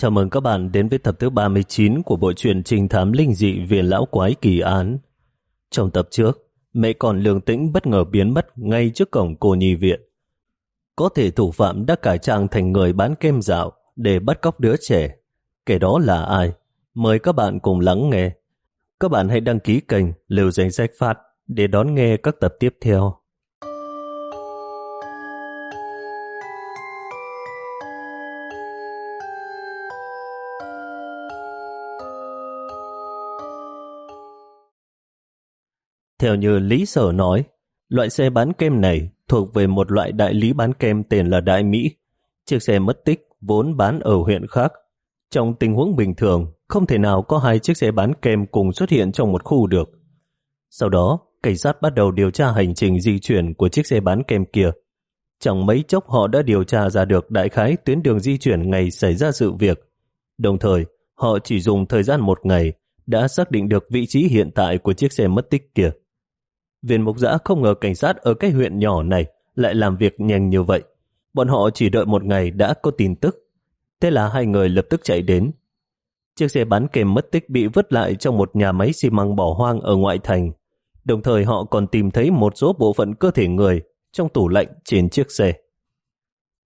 Chào mừng các bạn đến với tập thứ 39 của bộ truyện Trình thám linh dị Viện Lão Quái Kỳ Án. Trong tập trước, mẹ còn Lương Tĩnh bất ngờ biến mất ngay trước cổng cô nhi viện. Có thể thủ phạm đã cải trang thành người bán kem dạo để bắt cóc đứa trẻ. Kẻ đó là ai? Mời các bạn cùng lắng nghe. Các bạn hãy đăng ký kênh Lưu Danh Sách Phát để đón nghe các tập tiếp theo. Theo như Lý Sở nói, loại xe bán kem này thuộc về một loại đại lý bán kem tên là Đại Mỹ. Chiếc xe mất tích vốn bán ở huyện khác. Trong tình huống bình thường, không thể nào có hai chiếc xe bán kem cùng xuất hiện trong một khu được. Sau đó, cảnh sát bắt đầu điều tra hành trình di chuyển của chiếc xe bán kem kia. Chẳng mấy chốc họ đã điều tra ra được đại khái tuyến đường di chuyển ngày xảy ra sự việc. Đồng thời, họ chỉ dùng thời gian một ngày đã xác định được vị trí hiện tại của chiếc xe mất tích kia. Viên mục giã không ngờ cảnh sát ở cái huyện nhỏ này lại làm việc nhanh như vậy. Bọn họ chỉ đợi một ngày đã có tin tức. Thế là hai người lập tức chạy đến. Chiếc xe bán kèm mất tích bị vứt lại trong một nhà máy xi măng bỏ hoang ở ngoại thành. Đồng thời họ còn tìm thấy một số bộ phận cơ thể người trong tủ lạnh trên chiếc xe.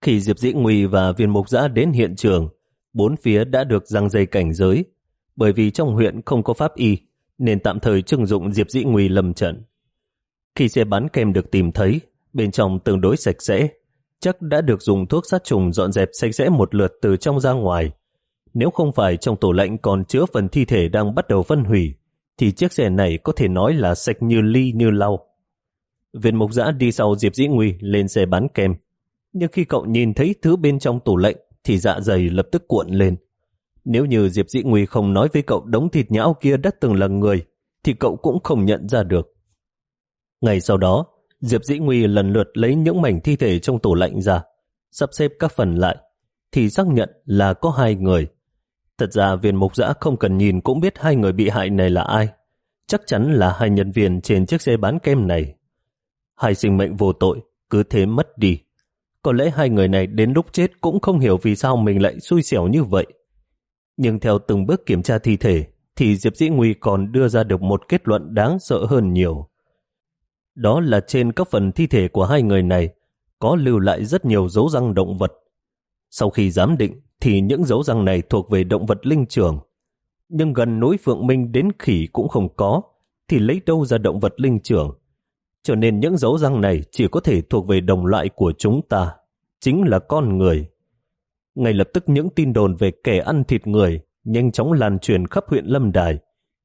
Khi Diệp Dĩ Nguy và viên mục giã đến hiện trường, bốn phía đã được răng dây cảnh giới. Bởi vì trong huyện không có pháp y, nên tạm thời trưng dụng Diệp Dĩ Nguy lầm trận. Khi xe bán kem được tìm thấy, bên trong tương đối sạch sẽ, chắc đã được dùng thuốc sát trùng dọn dẹp sạch sẽ một lượt từ trong ra ngoài. Nếu không phải trong tủ lạnh còn chứa phần thi thể đang bắt đầu phân hủy, thì chiếc xe này có thể nói là sạch như ly như lau. Viên mục giã đi sau Diệp Dĩ Nguy lên xe bán kem. Nhưng khi cậu nhìn thấy thứ bên trong tủ lạnh thì dạ dày lập tức cuộn lên. Nếu như Diệp Dĩ Nguy không nói với cậu đống thịt nhão kia đã từng là người, thì cậu cũng không nhận ra được. Ngày sau đó, Diệp Dĩ Nguy lần lượt lấy những mảnh thi thể trong tủ lạnh ra, sắp xếp các phần lại, thì xác nhận là có hai người. Thật ra viên mục giã không cần nhìn cũng biết hai người bị hại này là ai. Chắc chắn là hai nhân viên trên chiếc xe bán kem này. Hai sinh mệnh vô tội, cứ thế mất đi. Có lẽ hai người này đến lúc chết cũng không hiểu vì sao mình lại xui xẻo như vậy. Nhưng theo từng bước kiểm tra thi thể, thì Diệp Dĩ Nguy còn đưa ra được một kết luận đáng sợ hơn nhiều. Đó là trên các phần thi thể của hai người này có lưu lại rất nhiều dấu răng động vật. Sau khi giám định thì những dấu răng này thuộc về động vật linh trưởng. Nhưng gần núi Phượng Minh đến khỉ cũng không có, thì lấy đâu ra động vật linh trưởng. Cho nên những dấu răng này chỉ có thể thuộc về đồng loại của chúng ta, chính là con người. Ngay lập tức những tin đồn về kẻ ăn thịt người nhanh chóng lan truyền khắp huyện Lâm Đài,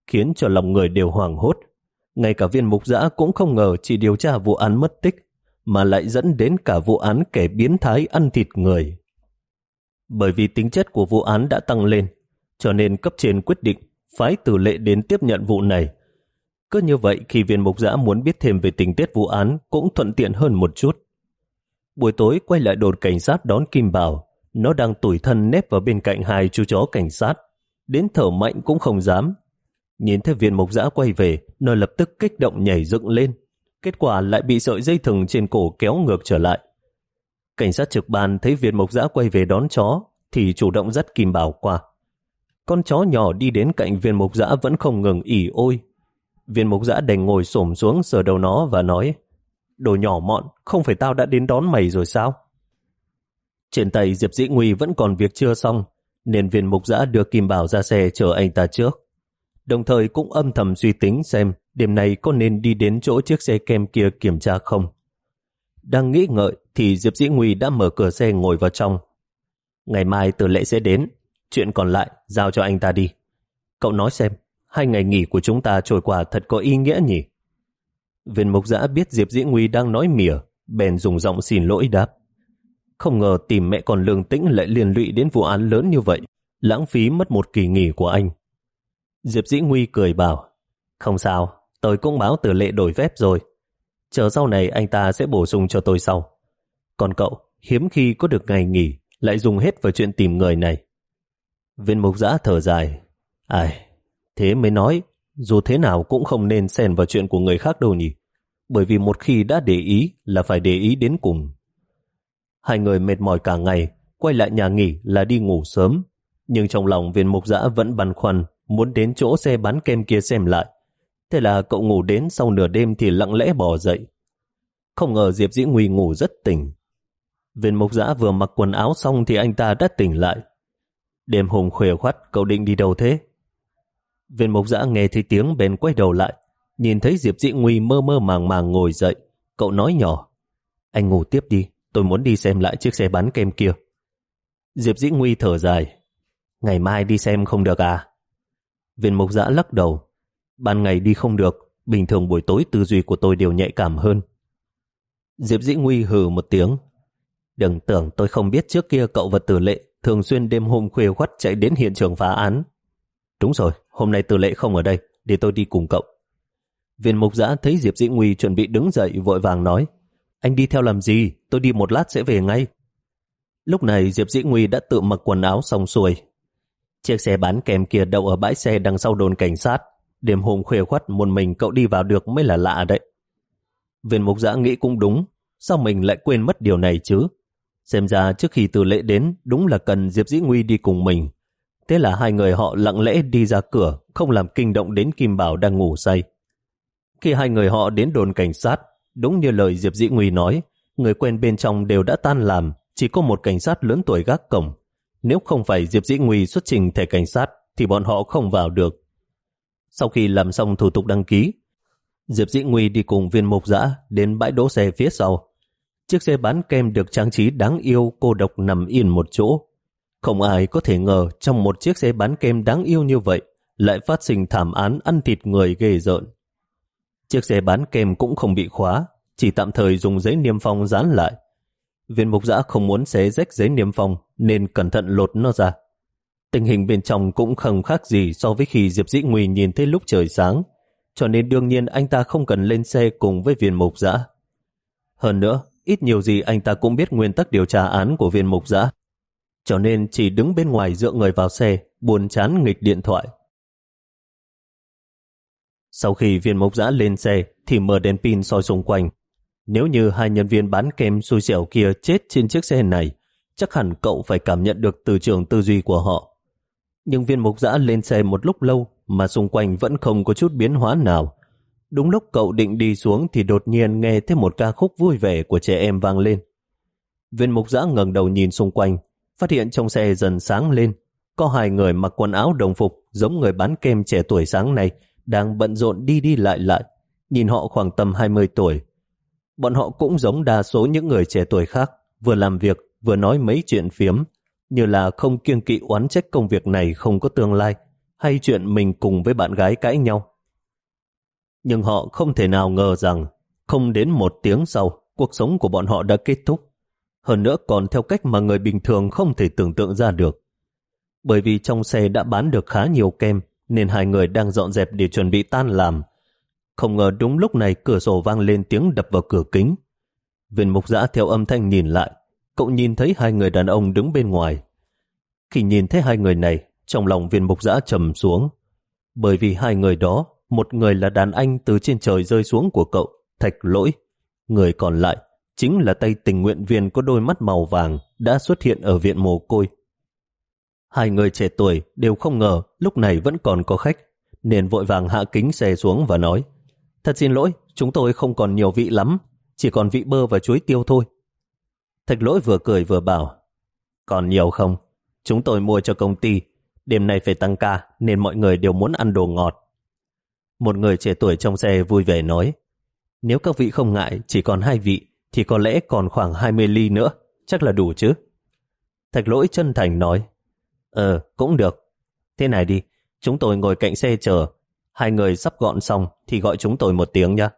khiến cho lòng người đều hoảng hốt. Ngay cả viên mục giã cũng không ngờ chỉ điều tra vụ án mất tích, mà lại dẫn đến cả vụ án kẻ biến thái ăn thịt người. Bởi vì tính chất của vụ án đã tăng lên, cho nên cấp trên quyết định phái tử lệ đến tiếp nhận vụ này. Cứ như vậy khi viên mục giã muốn biết thêm về tình tiết vụ án cũng thuận tiện hơn một chút. Buổi tối quay lại đồn cảnh sát đón Kim Bảo, nó đang tủi thân nép vào bên cạnh hai chú chó cảnh sát, đến thở mạnh cũng không dám, Nhìn thấy viên mục giã quay về, nó lập tức kích động nhảy dựng lên. Kết quả lại bị sợi dây thừng trên cổ kéo ngược trở lại. Cảnh sát trực ban thấy viên mục giã quay về đón chó, thì chủ động dắt Kim Bảo qua. Con chó nhỏ đi đến cạnh viên mục giã vẫn không ngừng ỉ ôi. Viên mục giã đành ngồi xổm xuống sờ đầu nó và nói Đồ nhỏ mọn, không phải tao đã đến đón mày rồi sao? Trên tay Diệp Dĩ Nguy vẫn còn việc chưa xong, nên viên mục giã đưa Kim Bảo ra xe chờ anh ta trước đồng thời cũng âm thầm suy tính xem đêm nay có nên đi đến chỗ chiếc xe kem kia kiểm tra không. Đang nghĩ ngợi thì Diệp Dĩ Nguy đã mở cửa xe ngồi vào trong. Ngày mai tử lệ sẽ đến, chuyện còn lại giao cho anh ta đi. Cậu nói xem, hai ngày nghỉ của chúng ta trôi qua thật có ý nghĩa nhỉ? Viên mục giã biết Diệp Dĩ Nguy đang nói mỉa, bèn dùng giọng xin lỗi đáp. Không ngờ tìm mẹ còn lương tĩnh lại liên lụy đến vụ án lớn như vậy, lãng phí mất một kỳ nghỉ của anh. Diệp Dĩ Nguy cười bảo, không sao, tôi cũng báo tử lệ đổi phép rồi. Chờ sau này anh ta sẽ bổ sung cho tôi sau. Còn cậu, hiếm khi có được ngày nghỉ, lại dùng hết vào chuyện tìm người này. Viên mục giã thở dài. Ai, thế mới nói, dù thế nào cũng không nên xen vào chuyện của người khác đâu nhỉ. Bởi vì một khi đã để ý là phải để ý đến cùng. Hai người mệt mỏi cả ngày, quay lại nhà nghỉ là đi ngủ sớm. Nhưng trong lòng viên mục giã vẫn băn khoăn, muốn đến chỗ xe bán kem kia xem lại. Thế là cậu ngủ đến sau nửa đêm thì lặng lẽ bỏ dậy. Không ngờ Diệp Dĩ Nguy ngủ rất tỉnh. Viên mục giã vừa mặc quần áo xong thì anh ta đã tỉnh lại. Đêm hùng khuya khoắt, cậu định đi đâu thế? Viên mục giã nghe thấy tiếng bèn quay đầu lại, nhìn thấy Diệp Dĩ Nguy mơ mơ màng màng ngồi dậy. Cậu nói nhỏ, anh ngủ tiếp đi, tôi muốn đi xem lại chiếc xe bán kem kia. Diệp Dĩ Nguy thở dài, ngày mai đi xem không được à? Viên mục giã lắc đầu, ban ngày đi không được, bình thường buổi tối tư duy của tôi đều nhạy cảm hơn. Diệp Dĩ Nguy hừ một tiếng, đừng tưởng tôi không biết trước kia cậu và tử lệ thường xuyên đêm hôm khuya khuất chạy đến hiện trường phá án. Đúng rồi, hôm nay tử lệ không ở đây, để tôi đi cùng cậu. Viên mục giã thấy Diệp Dĩ Nguy chuẩn bị đứng dậy vội vàng nói, anh đi theo làm gì, tôi đi một lát sẽ về ngay. Lúc này Diệp Dĩ Nguy đã tự mặc quần áo xong xuôi. Chiếc xe bán kèm kia đậu ở bãi xe đằng sau đồn cảnh sát. Đêm hôm khuya khuất một mình cậu đi vào được mới là lạ đấy. Viên mục giã nghĩ cũng đúng, sao mình lại quên mất điều này chứ? Xem ra trước khi từ lễ đến đúng là cần Diệp Dĩ Nguy đi cùng mình. Thế là hai người họ lặng lẽ đi ra cửa, không làm kinh động đến Kim Bảo đang ngủ say. Khi hai người họ đến đồn cảnh sát, đúng như lời Diệp Dĩ Nguy nói, người quen bên trong đều đã tan làm, chỉ có một cảnh sát lớn tuổi gác cổng. Nếu không phải Diệp Dĩ Nguy xuất trình thẻ cảnh sát, thì bọn họ không vào được. Sau khi làm xong thủ tục đăng ký, Diệp Dĩ Nguy đi cùng viên mục Dã đến bãi đỗ xe phía sau. Chiếc xe bán kem được trang trí đáng yêu cô độc nằm yên một chỗ. Không ai có thể ngờ trong một chiếc xe bán kem đáng yêu như vậy lại phát sinh thảm án ăn thịt người ghê rợn. Chiếc xe bán kem cũng không bị khóa, chỉ tạm thời dùng giấy niêm phong dán lại. Viên mục giã không muốn xé rách giấy niêm phong nên cẩn thận lột nó ra. Tình hình bên trong cũng không khác gì so với khi Diệp Dĩ Nguy nhìn thấy lúc trời sáng, cho nên đương nhiên anh ta không cần lên xe cùng với viên mục giã. Hơn nữa, ít nhiều gì anh ta cũng biết nguyên tắc điều tra án của viên mục giã, cho nên chỉ đứng bên ngoài dựa người vào xe, buồn chán nghịch điện thoại. Sau khi viên mục giã lên xe thì mở đèn pin soi xung quanh. Nếu như hai nhân viên bán kem xui xẻo kia chết trên chiếc xe này, chắc hẳn cậu phải cảm nhận được từ trường tư duy của họ. Nhưng viên mục giã lên xe một lúc lâu mà xung quanh vẫn không có chút biến hóa nào. Đúng lúc cậu định đi xuống thì đột nhiên nghe thấy một ca khúc vui vẻ của trẻ em vang lên. Viên mục giã ngẩng đầu nhìn xung quanh, phát hiện trong xe dần sáng lên. Có hai người mặc quần áo đồng phục giống người bán kem trẻ tuổi sáng này đang bận rộn đi đi lại lại. Nhìn họ khoảng tầm 20 tuổi. Bọn họ cũng giống đa số những người trẻ tuổi khác, vừa làm việc vừa nói mấy chuyện phiếm, như là không kiêng kỵ oán trách công việc này không có tương lai, hay chuyện mình cùng với bạn gái cãi nhau. Nhưng họ không thể nào ngờ rằng không đến một tiếng sau, cuộc sống của bọn họ đã kết thúc. Hơn nữa còn theo cách mà người bình thường không thể tưởng tượng ra được. Bởi vì trong xe đã bán được khá nhiều kem, nên hai người đang dọn dẹp để chuẩn bị tan làm. Không ngờ đúng lúc này cửa sổ vang lên tiếng đập vào cửa kính. Viên mục giã theo âm thanh nhìn lại, cậu nhìn thấy hai người đàn ông đứng bên ngoài. Khi nhìn thấy hai người này, trong lòng viên mục giã trầm xuống. Bởi vì hai người đó, một người là đàn anh từ trên trời rơi xuống của cậu, thạch lỗi. Người còn lại chính là tay tình nguyện viên có đôi mắt màu vàng đã xuất hiện ở viện mồ côi. Hai người trẻ tuổi đều không ngờ lúc này vẫn còn có khách, nên vội vàng hạ kính xe xuống và nói Thật xin lỗi, chúng tôi không còn nhiều vị lắm, chỉ còn vị bơ và chuối tiêu thôi. Thạch lỗi vừa cười vừa bảo Còn nhiều không? Chúng tôi mua cho công ty, đêm nay phải tăng ca nên mọi người đều muốn ăn đồ ngọt. Một người trẻ tuổi trong xe vui vẻ nói Nếu các vị không ngại chỉ còn hai vị thì có lẽ còn khoảng 20 ly nữa, chắc là đủ chứ. Thạch lỗi chân thành nói Ờ, cũng được. Thế này đi, chúng tôi ngồi cạnh xe chờ. Hai người sắp gọn xong thì gọi chúng tôi một tiếng nha.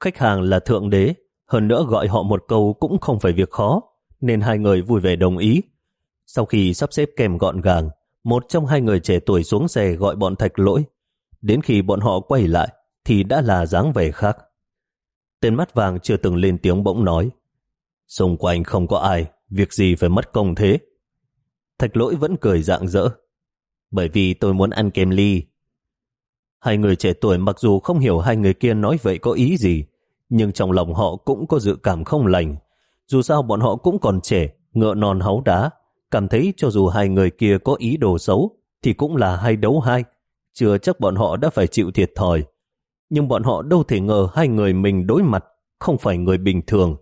Khách hàng là thượng đế, hơn nữa gọi họ một câu cũng không phải việc khó, nên hai người vui vẻ đồng ý. Sau khi sắp xếp kèm gọn gàng, một trong hai người trẻ tuổi xuống xe gọi bọn thạch lỗi. Đến khi bọn họ quay lại, thì đã là dáng vẻ khác. Tên mắt vàng chưa từng lên tiếng bỗng nói. Xung quanh không có ai, việc gì phải mất công thế. Thạch lỗi vẫn cười dạng dỡ. Bởi vì tôi muốn ăn kem ly. Hai người trẻ tuổi mặc dù không hiểu hai người kia nói vậy có ý gì, nhưng trong lòng họ cũng có dự cảm không lành. Dù sao bọn họ cũng còn trẻ, ngựa non háu đá, cảm thấy cho dù hai người kia có ý đồ xấu, thì cũng là hai đấu hai, chưa chắc bọn họ đã phải chịu thiệt thòi. Nhưng bọn họ đâu thể ngờ hai người mình đối mặt không phải người bình thường,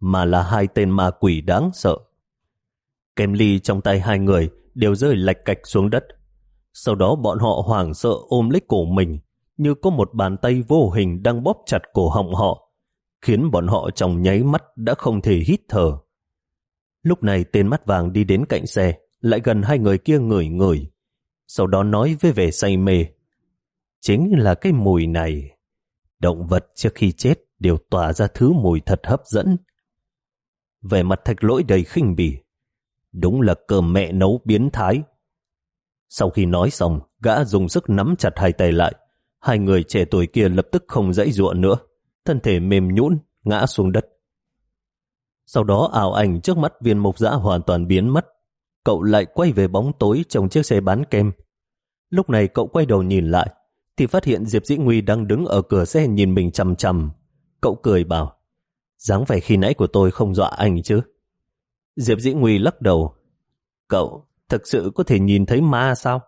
mà là hai tên ma quỷ đáng sợ. Kem ly trong tay hai người đều rơi lạch cạch xuống đất. Sau đó bọn họ hoảng sợ ôm lấy cổ mình, như có một bàn tay vô hình đang bóp chặt cổ họng họ, khiến bọn họ trong nháy mắt đã không thể hít thở. Lúc này tên mắt vàng đi đến cạnh xe, lại gần hai người kia ngửi ngửi, sau đó nói với vẻ say mê. Chính là cái mùi này. Động vật trước khi chết đều tỏa ra thứ mùi thật hấp dẫn. Về mặt thạch lỗi đầy khinh bỉ, đúng là cờ mẹ nấu biến thái. Sau khi nói xong, gã dùng sức nắm chặt hai tay lại. Hai người trẻ tuổi kia lập tức không dãy ruộng nữa, thân thể mềm nhũn ngã xuống đất. Sau đó ảo ảnh trước mắt viên mục dã hoàn toàn biến mất. Cậu lại quay về bóng tối trong chiếc xe bán kem. Lúc này cậu quay đầu nhìn lại, thì phát hiện Diệp Dĩ Nguy đang đứng ở cửa xe nhìn mình chầm chầm. Cậu cười bảo, dáng vẻ khi nãy của tôi không dọa anh chứ. Diệp Dĩ Nguy lắc đầu, cậu thực sự có thể nhìn thấy ma sao?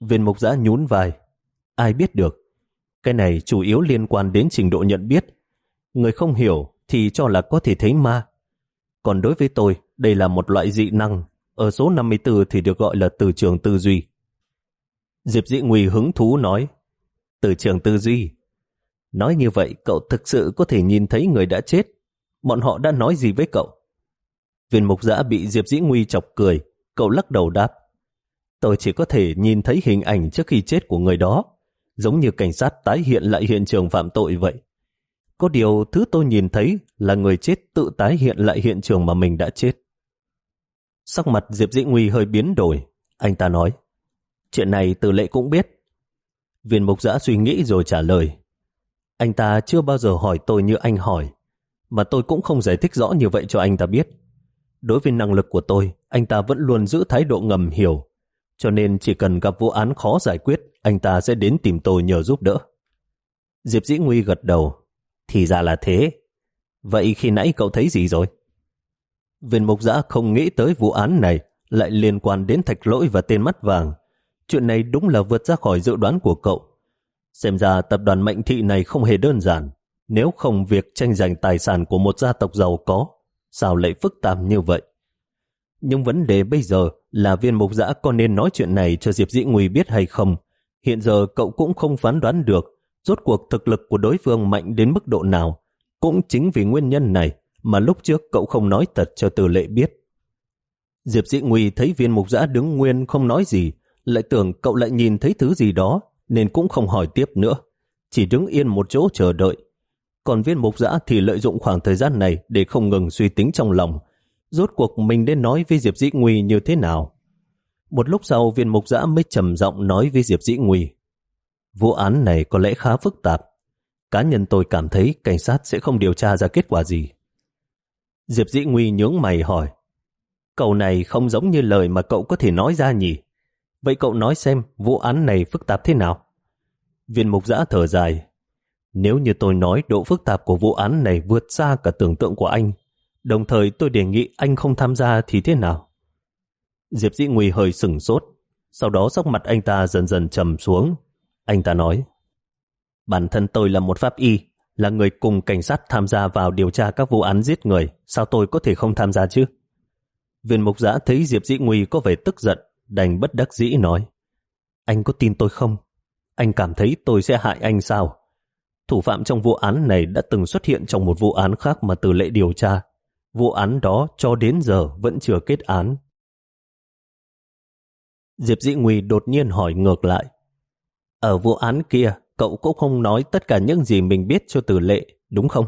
Viên mục giã nhún vai, ai biết được. Cái này chủ yếu liên quan đến trình độ nhận biết. Người không hiểu thì cho là có thể thấy ma. Còn đối với tôi, đây là một loại dị năng. Ở số 54 thì được gọi là từ trường tư duy. Diệp dị Nguy hứng thú nói, từ trường tư duy. Nói như vậy, cậu thực sự có thể nhìn thấy người đã chết. Bọn họ đã nói gì với cậu? Viên mục giã bị Diệp Dĩ Nguy chọc cười, cậu lắc đầu đáp. Tôi chỉ có thể nhìn thấy hình ảnh trước khi chết của người đó, giống như cảnh sát tái hiện lại hiện trường phạm tội vậy. Có điều thứ tôi nhìn thấy là người chết tự tái hiện lại hiện trường mà mình đã chết. Sắc mặt Diệp Dĩ Nguy hơi biến đổi. Anh ta nói, chuyện này từ lệ cũng biết. Viên mục giã suy nghĩ rồi trả lời. Anh ta chưa bao giờ hỏi tôi như anh hỏi, mà tôi cũng không giải thích rõ như vậy cho anh ta biết. Đối với năng lực của tôi, anh ta vẫn luôn giữ thái độ ngầm hiểu, cho nên chỉ cần gặp vụ án khó giải quyết, anh ta sẽ đến tìm tôi nhờ giúp đỡ. Diệp Dĩ Nguy gật đầu, thì ra là thế. Vậy khi nãy cậu thấy gì rồi? Viên mục giã không nghĩ tới vụ án này lại liên quan đến thạch lỗi và tên mắt vàng. Chuyện này đúng là vượt ra khỏi dự đoán của cậu. Xem ra tập đoàn Mạnh thị này không hề đơn giản. Nếu không việc tranh giành tài sản của một gia tộc giàu có, sao lại phức tạp như vậy? Nhưng vấn đề bây giờ là viên mục giã có nên nói chuyện này cho Diệp Dĩ Nguy biết hay không. Hiện giờ cậu cũng không phán đoán được Rốt cuộc thực lực của đối phương mạnh đến mức độ nào. Cũng chính vì nguyên nhân này mà lúc trước cậu không nói thật cho từ lệ biết. Diệp Dĩ Nguy thấy viên mục giã đứng nguyên không nói gì, lại tưởng cậu lại nhìn thấy thứ gì đó, nên cũng không hỏi tiếp nữa. Chỉ đứng yên một chỗ chờ đợi. Còn viên mục giã thì lợi dụng khoảng thời gian này để không ngừng suy tính trong lòng. Rốt cuộc mình nên nói với Diệp Dĩ Nguy như thế nào? Một lúc sau, viên mục giã mới trầm giọng nói với Diệp Dĩ Nguy. Vụ án này có lẽ khá phức tạp. Cá nhân tôi cảm thấy cảnh sát sẽ không điều tra ra kết quả gì. Diệp Dĩ Nguy nhướng mày hỏi. Cậu này không giống như lời mà cậu có thể nói ra nhỉ? Vậy cậu nói xem vụ án này phức tạp thế nào? Viên mục giã thở dài. Nếu như tôi nói độ phức tạp của vụ án này vượt xa cả tưởng tượng của anh, đồng thời tôi đề nghị anh không tham gia thì thế nào? Diệp Dĩ Nguy hơi sừng sốt, sau đó sắc mặt anh ta dần dần trầm xuống, anh ta nói, bản thân tôi là một pháp y, là người cùng cảnh sát tham gia vào điều tra các vụ án giết người, sao tôi có thể không tham gia chứ? Viên mục giã thấy Diệp Dĩ Nguy có vẻ tức giận, đành bất đắc dĩ nói, anh có tin tôi không? Anh cảm thấy tôi sẽ hại anh sao? Thủ phạm trong vụ án này đã từng xuất hiện trong một vụ án khác mà từ lệ điều tra. Vụ án đó cho đến giờ vẫn chưa kết án. Diệp Dĩ Nguy đột nhiên hỏi ngược lại. Ở vụ án kia, cậu cũng không nói tất cả những gì mình biết cho tử lệ, đúng không?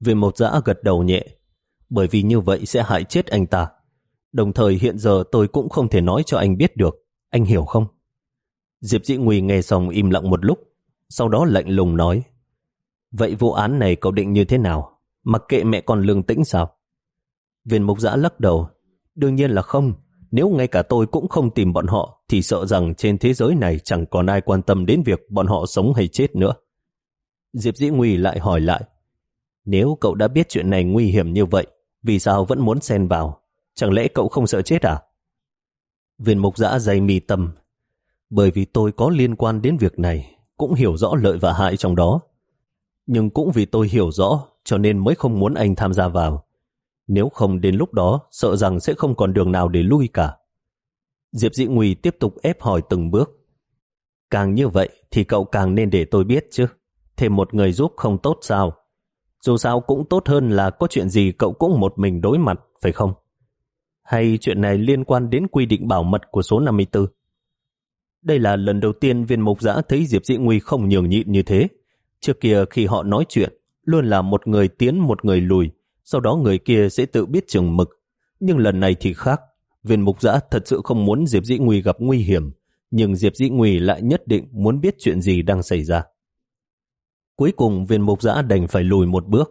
Viên Mộc giã gật đầu nhẹ, bởi vì như vậy sẽ hại chết anh ta. Đồng thời hiện giờ tôi cũng không thể nói cho anh biết được, anh hiểu không? Diệp Dĩ Nguy nghe xong im lặng một lúc, sau đó lạnh lùng nói, Vậy vụ án này cậu định như thế nào? Mặc kệ mẹ con lương tĩnh sao? Viên mục giã lắc đầu, đương nhiên là không, nếu ngay cả tôi cũng không tìm bọn họ, thì sợ rằng trên thế giới này chẳng còn ai quan tâm đến việc bọn họ sống hay chết nữa. Diệp Dĩ Nguy lại hỏi lại, nếu cậu đã biết chuyện này nguy hiểm như vậy, vì sao vẫn muốn xen vào? Chẳng lẽ cậu không sợ chết à? Viên mục giã dày mì tâm. Bởi vì tôi có liên quan đến việc này, cũng hiểu rõ lợi và hại trong đó. Nhưng cũng vì tôi hiểu rõ, cho nên mới không muốn anh tham gia vào. Nếu không đến lúc đó, sợ rằng sẽ không còn đường nào để lui cả. Diệp Dĩ Nguy tiếp tục ép hỏi từng bước. Càng như vậy thì cậu càng nên để tôi biết chứ. Thêm một người giúp không tốt sao? Dù sao cũng tốt hơn là có chuyện gì cậu cũng một mình đối mặt, phải không? Hay chuyện này liên quan đến quy định bảo mật của số 54? Đây là lần đầu tiên viên mục giã thấy Diệp Dĩ Nguy không nhường nhịn như thế. Trước kia khi họ nói chuyện, luôn là một người tiến một người lùi, sau đó người kia sẽ tự biết chừng mực. Nhưng lần này thì khác, viên mục giã thật sự không muốn Diệp Dĩ Nguy gặp nguy hiểm, nhưng Diệp Dĩ Nguy lại nhất định muốn biết chuyện gì đang xảy ra. Cuối cùng viên mục giã đành phải lùi một bước.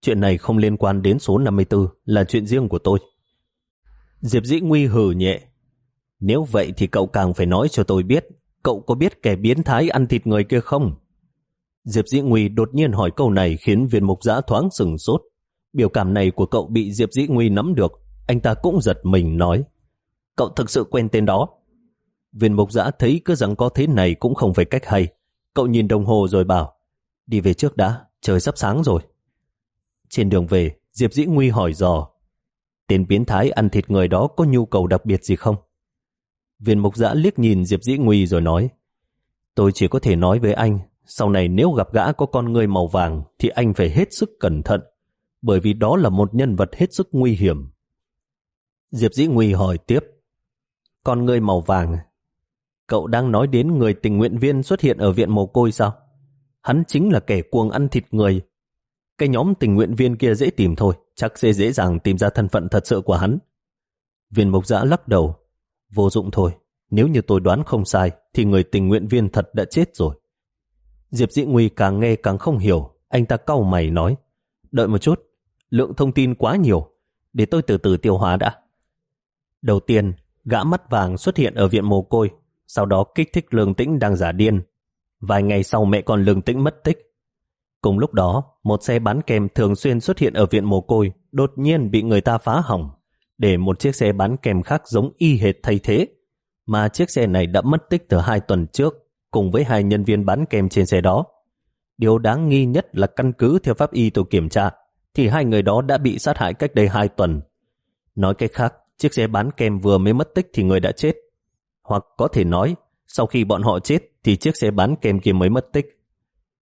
Chuyện này không liên quan đến số 54, là chuyện riêng của tôi. Diệp Dĩ Nguy hử nhẹ. Nếu vậy thì cậu càng phải nói cho tôi biết, cậu có biết kẻ biến thái ăn thịt người kia không? Diệp Dĩ Nguy đột nhiên hỏi câu này khiến viên mục giã thoáng sừng sốt. Biểu cảm này của cậu bị Diệp Dĩ Nguy nắm được, anh ta cũng giật mình nói. Cậu thực sự quen tên đó. Viên mục giã thấy cứ rằng có thế này cũng không phải cách hay. Cậu nhìn đồng hồ rồi bảo, đi về trước đã, trời sắp sáng rồi. Trên đường về, Diệp Dĩ Nguy hỏi dò, tên biến thái ăn thịt người đó có nhu cầu đặc biệt gì không? Viên mục giã liếc nhìn Diệp Dĩ Nguy rồi nói, tôi chỉ có thể nói với anh, sau này nếu gặp gã có con người màu vàng thì anh phải hết sức cẩn thận, bởi vì đó là một nhân vật hết sức nguy hiểm. Diệp Dĩ Nguy hỏi tiếp, con người màu vàng, cậu đang nói đến người tình nguyện viên xuất hiện ở viện mồ côi sao? Hắn chính là kẻ cuồng ăn thịt người. Cái nhóm tình nguyện viên kia dễ tìm thôi, chắc sẽ dễ dàng tìm ra thân phận thật sự của hắn. Viên mục giã lắc đầu, vô dụng thôi, nếu như tôi đoán không sai thì người tình nguyện viên thật đã chết rồi. Diệp Dĩ Nguy càng nghe càng không hiểu, anh ta cau mày nói, đợi một chút, lượng thông tin quá nhiều, để tôi từ từ tiêu hóa đã. Đầu tiên, gã mắt vàng xuất hiện ở viện mồ côi, sau đó kích thích lương tĩnh đang giả điên. Vài ngày sau mẹ con lương tĩnh mất tích. Cùng lúc đó, một xe bán kem thường xuyên xuất hiện ở viện mồ côi, đột nhiên bị người ta phá hỏng, để một chiếc xe bán kem khác giống y hệt thay thế. Mà chiếc xe này đã mất tích từ hai tuần trước, cùng với hai nhân viên bán kem trên xe đó. Điều đáng nghi nhất là căn cứ theo pháp y tôi kiểm tra, thì hai người đó đã bị sát hại cách đây hai tuần. Nói cách khác, chiếc xe bán kem vừa mới mất tích thì người đã chết. Hoặc có thể nói, sau khi bọn họ chết thì chiếc xe bán kem kia mới mất tích.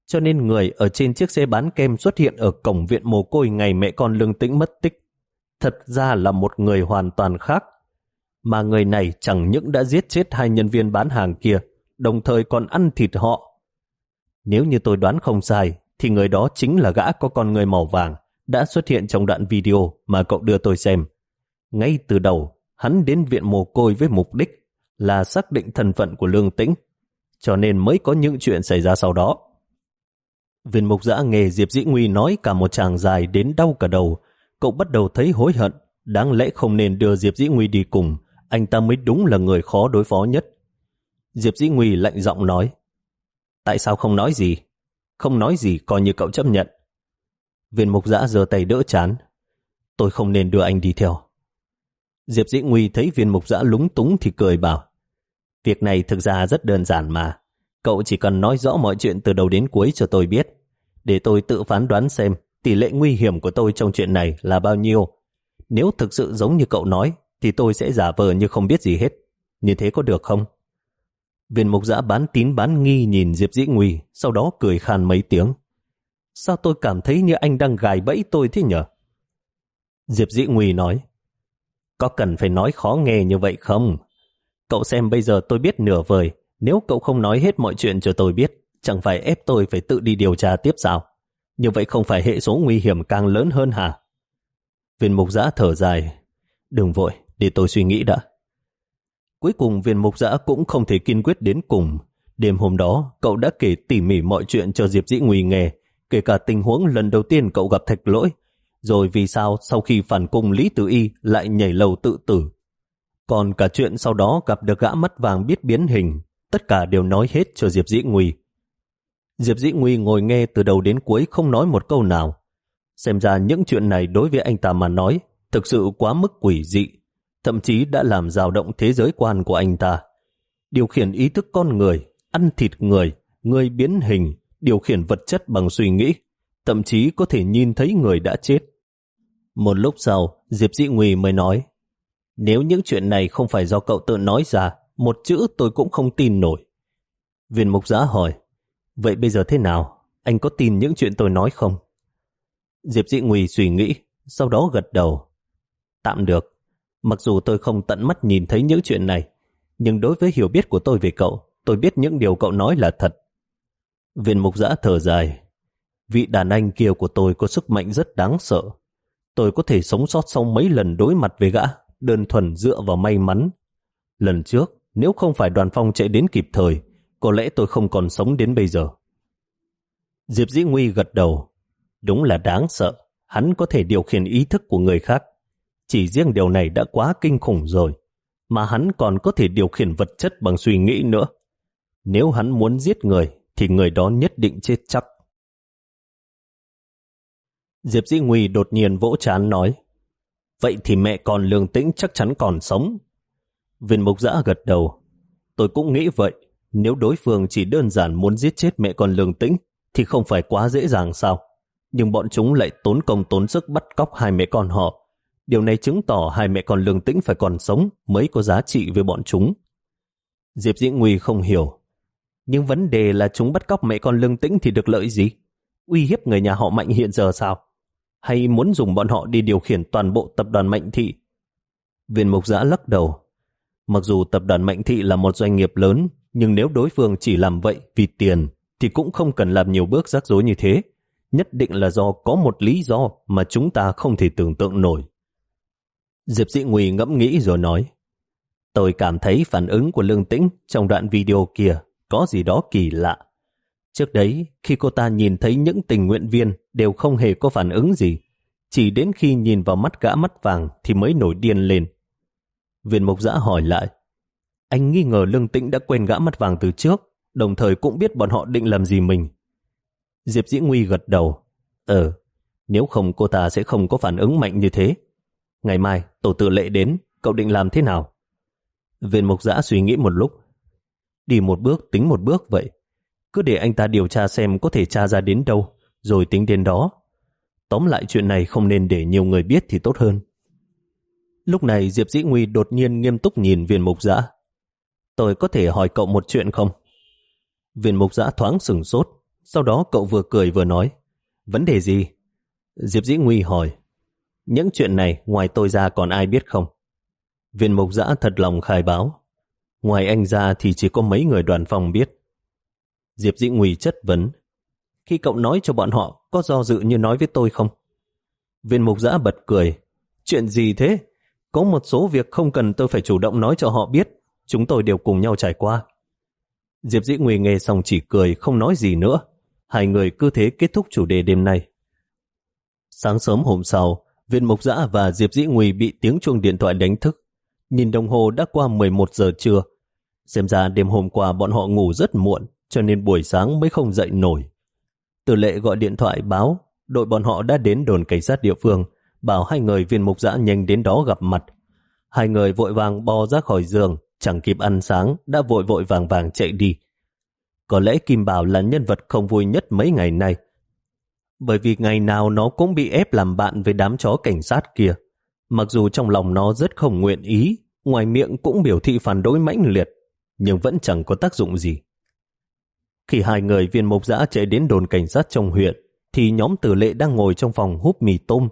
Cho nên người ở trên chiếc xe bán kem xuất hiện ở cổng viện mồ côi ngày mẹ con lương tĩnh mất tích. Thật ra là một người hoàn toàn khác. Mà người này chẳng những đã giết chết hai nhân viên bán hàng kia, đồng thời còn ăn thịt họ. Nếu như tôi đoán không sai, thì người đó chính là gã có con người màu vàng đã xuất hiện trong đoạn video mà cậu đưa tôi xem. Ngay từ đầu, hắn đến viện mồ côi với mục đích là xác định thân phận của Lương Tĩnh, cho nên mới có những chuyện xảy ra sau đó. Viên mục giã nghề Diệp Dĩ Nguy nói cả một chàng dài đến đau cả đầu, cậu bắt đầu thấy hối hận, đáng lẽ không nên đưa Diệp Dĩ Nguy đi cùng, anh ta mới đúng là người khó đối phó nhất. Diệp Dĩ Nguy lạnh giọng nói, tại sao không nói gì? Không nói gì coi như cậu chấp nhận. Viên mục giã giơ tay đỡ chán, tôi không nên đưa anh đi theo. Diệp Dĩ Nguy thấy viên mục giã lúng túng thì cười bảo, Việc này thực ra rất đơn giản mà. Cậu chỉ cần nói rõ mọi chuyện từ đầu đến cuối cho tôi biết, để tôi tự phán đoán xem tỷ lệ nguy hiểm của tôi trong chuyện này là bao nhiêu. Nếu thực sự giống như cậu nói, thì tôi sẽ giả vờ như không biết gì hết. Như thế có được không? Viên mục giã bán tín bán nghi nhìn Diệp Dĩ Nguy, sau đó cười khan mấy tiếng. Sao tôi cảm thấy như anh đang gài bẫy tôi thế nhở? Diệp Dĩ Nguy nói, có cần phải nói khó nghe như vậy không? Cậu xem bây giờ tôi biết nửa vời, nếu cậu không nói hết mọi chuyện cho tôi biết, chẳng phải ép tôi phải tự đi điều tra tiếp sao? Như vậy không phải hệ số nguy hiểm càng lớn hơn hả? Viên mục giã thở dài. Đừng vội, để tôi suy nghĩ đã. Cuối cùng viên mục giã cũng không thể kiên quyết đến cùng. Đêm hôm đó, cậu đã kể tỉ mỉ mọi chuyện cho Diệp Dĩ Nguy nghe, kể cả tình huống lần đầu tiên cậu gặp thạch lỗi, rồi vì sao sau khi phản cung Lý Tử Y lại nhảy lầu tự tử. Còn cả chuyện sau đó gặp được gã mắt vàng biết biến hình, tất cả đều nói hết cho Diệp Dĩ Nguy. Diệp Dĩ Nguy ngồi nghe từ đầu đến cuối không nói một câu nào. Xem ra những chuyện này đối với anh ta mà nói, thực sự quá mức quỷ dị, thậm chí đã làm dao động thế giới quan của anh ta. Điều khiển ý thức con người, ăn thịt người, người biến hình, điều khiển vật chất bằng suy nghĩ, thậm chí có thể nhìn thấy người đã chết. Một lúc sau, Diệp Dĩ Nguy mới nói, nếu những chuyện này không phải do cậu tự nói ra, một chữ tôi cũng không tin nổi. Viên mục giã hỏi, vậy bây giờ thế nào? Anh có tin những chuyện tôi nói không? Diệp Dĩ Nguy suy nghĩ, sau đó gật đầu. Tạm được, mặc dù tôi không tận mắt nhìn thấy những chuyện này, nhưng đối với hiểu biết của tôi về cậu, tôi biết những điều cậu nói là thật. Viên mục giã thở dài, vị đàn anh kia của tôi có sức mạnh rất đáng sợ. Tôi có thể sống sót sau mấy lần đối mặt với gã, đơn thuần dựa vào may mắn. Lần trước, nếu không phải đoàn phong chạy đến kịp thời, có lẽ tôi không còn sống đến bây giờ. Diệp Dĩ Nguy gật đầu. Đúng là đáng sợ, hắn có thể điều khiển ý thức của người khác. Chỉ riêng điều này đã quá kinh khủng rồi, mà hắn còn có thể điều khiển vật chất bằng suy nghĩ nữa. Nếu hắn muốn giết người, thì người đó nhất định chết chắc. Diệp Dĩ Nguy đột nhiên vỗ chán nói, Vậy thì mẹ con lương tĩnh chắc chắn còn sống. Viên mục giã gật đầu. Tôi cũng nghĩ vậy. Nếu đối phương chỉ đơn giản muốn giết chết mẹ con lương tĩnh, thì không phải quá dễ dàng sao? Nhưng bọn chúng lại tốn công tốn sức bắt cóc hai mẹ con họ. Điều này chứng tỏ hai mẹ con lương tĩnh phải còn sống mới có giá trị với bọn chúng. Diệp Diễn Nguy không hiểu. Nhưng vấn đề là chúng bắt cóc mẹ con lương tĩnh thì được lợi gì? Uy hiếp người nhà họ mạnh hiện giờ sao? Hay muốn dùng bọn họ đi điều khiển toàn bộ tập đoàn Mạnh Thị? Viên mục giã lắc đầu. Mặc dù tập đoàn Mạnh Thị là một doanh nghiệp lớn, nhưng nếu đối phương chỉ làm vậy vì tiền, thì cũng không cần làm nhiều bước rắc rối như thế. Nhất định là do có một lý do mà chúng ta không thể tưởng tượng nổi. Diệp Dị Nguy ngẫm nghĩ rồi nói, Tôi cảm thấy phản ứng của Lương Tĩnh trong đoạn video kia có gì đó kỳ lạ. Trước đấy, khi cô ta nhìn thấy những tình nguyện viên đều không hề có phản ứng gì, chỉ đến khi nhìn vào mắt gã mắt vàng thì mới nổi điên lên. Viên mục giã hỏi lại, anh nghi ngờ Lương Tĩnh đã quên gã mắt vàng từ trước, đồng thời cũng biết bọn họ định làm gì mình. Diệp Dĩ Nguy gật đầu, ờ, nếu không cô ta sẽ không có phản ứng mạnh như thế. Ngày mai, tổ tự lệ đến, cậu định làm thế nào? Viên mục giã suy nghĩ một lúc. Đi một bước tính một bước vậy. Cứ để anh ta điều tra xem có thể tra ra đến đâu, rồi tính đến đó. Tóm lại chuyện này không nên để nhiều người biết thì tốt hơn. Lúc này Diệp Dĩ Nguy đột nhiên nghiêm túc nhìn viên mục giã. Tôi có thể hỏi cậu một chuyện không? Viên mục giã thoáng sừng sốt, sau đó cậu vừa cười vừa nói. Vấn đề gì? Diệp Dĩ Nguy hỏi. Những chuyện này ngoài tôi ra còn ai biết không? Viên mục giã thật lòng khai báo. Ngoài anh ra thì chỉ có mấy người đoàn phòng biết. Diệp Dĩ Nguy chất vấn. Khi cậu nói cho bọn họ, có do dự như nói với tôi không? Viên mục giã bật cười. Chuyện gì thế? Có một số việc không cần tôi phải chủ động nói cho họ biết. Chúng tôi đều cùng nhau trải qua. Diệp Dĩ Nguy nghe xong chỉ cười, không nói gì nữa. Hai người cứ thế kết thúc chủ đề đêm nay. Sáng sớm hôm sau, Viên Mộc Giã và Diệp Dĩ Nguy bị tiếng chuông điện thoại đánh thức. Nhìn đồng hồ đã qua 11 giờ trưa. Xem ra đêm hôm qua bọn họ ngủ rất muộn, cho nên buổi sáng mới không dậy nổi. Tử lệ gọi điện thoại báo, đội bọn họ đã đến đồn cảnh sát địa phương, bảo hai người viên mục Dã nhanh đến đó gặp mặt. Hai người vội vàng bò ra khỏi giường, chẳng kịp ăn sáng, đã vội vội vàng vàng chạy đi. Có lẽ Kim Bảo là nhân vật không vui nhất mấy ngày nay, bởi vì ngày nào nó cũng bị ép làm bạn với đám chó cảnh sát kia. Mặc dù trong lòng nó rất không nguyện ý, ngoài miệng cũng biểu thị phản đối mãnh liệt, nhưng vẫn chẳng có tác dụng gì. Khi hai người viên mục giã chạy đến đồn cảnh sát trong huyện, thì nhóm tử lệ đang ngồi trong phòng húp mì tôm.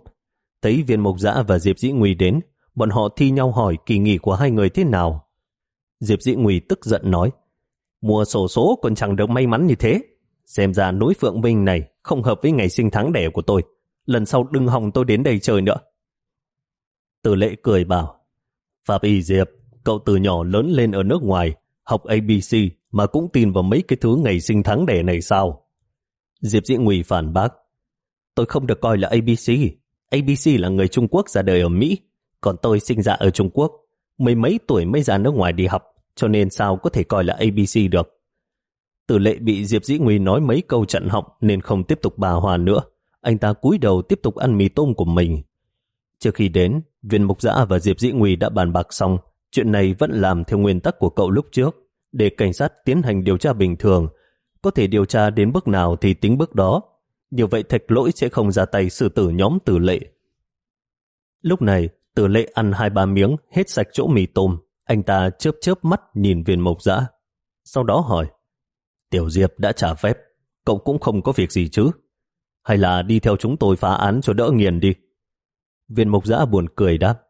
Thấy viên mục giã và Diệp Dĩ Nguy đến, bọn họ thi nhau hỏi kỳ nghỉ của hai người thế nào. Diệp Dĩ Nguy tức giận nói, mùa sổ số còn chẳng được may mắn như thế. Xem ra núi Phượng Minh này không hợp với ngày sinh tháng đẻ của tôi. Lần sau đừng hòng tôi đến đây chơi nữa. từ lệ cười bảo, Pháp Y Diệp, cậu từ nhỏ lớn lên ở nước ngoài, học ABC mà cũng tin vào mấy cái thứ ngày sinh tháng đẻ này sao? Diệp Dĩ Nguy phản bác, tôi không được coi là ABC. ABC là người Trung Quốc ra đời ở Mỹ, còn tôi sinh ra ở Trung Quốc. Mấy mấy tuổi mới ra nước ngoài đi học, cho nên sao có thể coi là ABC được. Tử lệ bị Diệp Dĩ Nguy nói mấy câu chặn họng nên không tiếp tục bà hòa nữa. Anh ta cúi đầu tiếp tục ăn mì tôm của mình. Trước khi đến, viên mục giã và Diệp Dĩ Nguy đã bàn bạc xong, chuyện này vẫn làm theo nguyên tắc của cậu lúc trước, để cảnh sát tiến hành điều tra bình thường. Có thể điều tra đến bước nào thì tính bước đó. Như vậy thạch lỗi sẽ không ra tay xử tử nhóm tử lệ. Lúc này, tử lệ ăn hai ba miếng, hết sạch chỗ mì tôm. Anh ta chớp chớp mắt nhìn viên mộc dã. Sau đó hỏi, Tiểu Diệp đã trả phép, cậu cũng không có việc gì chứ? Hay là đi theo chúng tôi phá án cho đỡ nghiền đi? Viên mộc giã buồn cười đáp.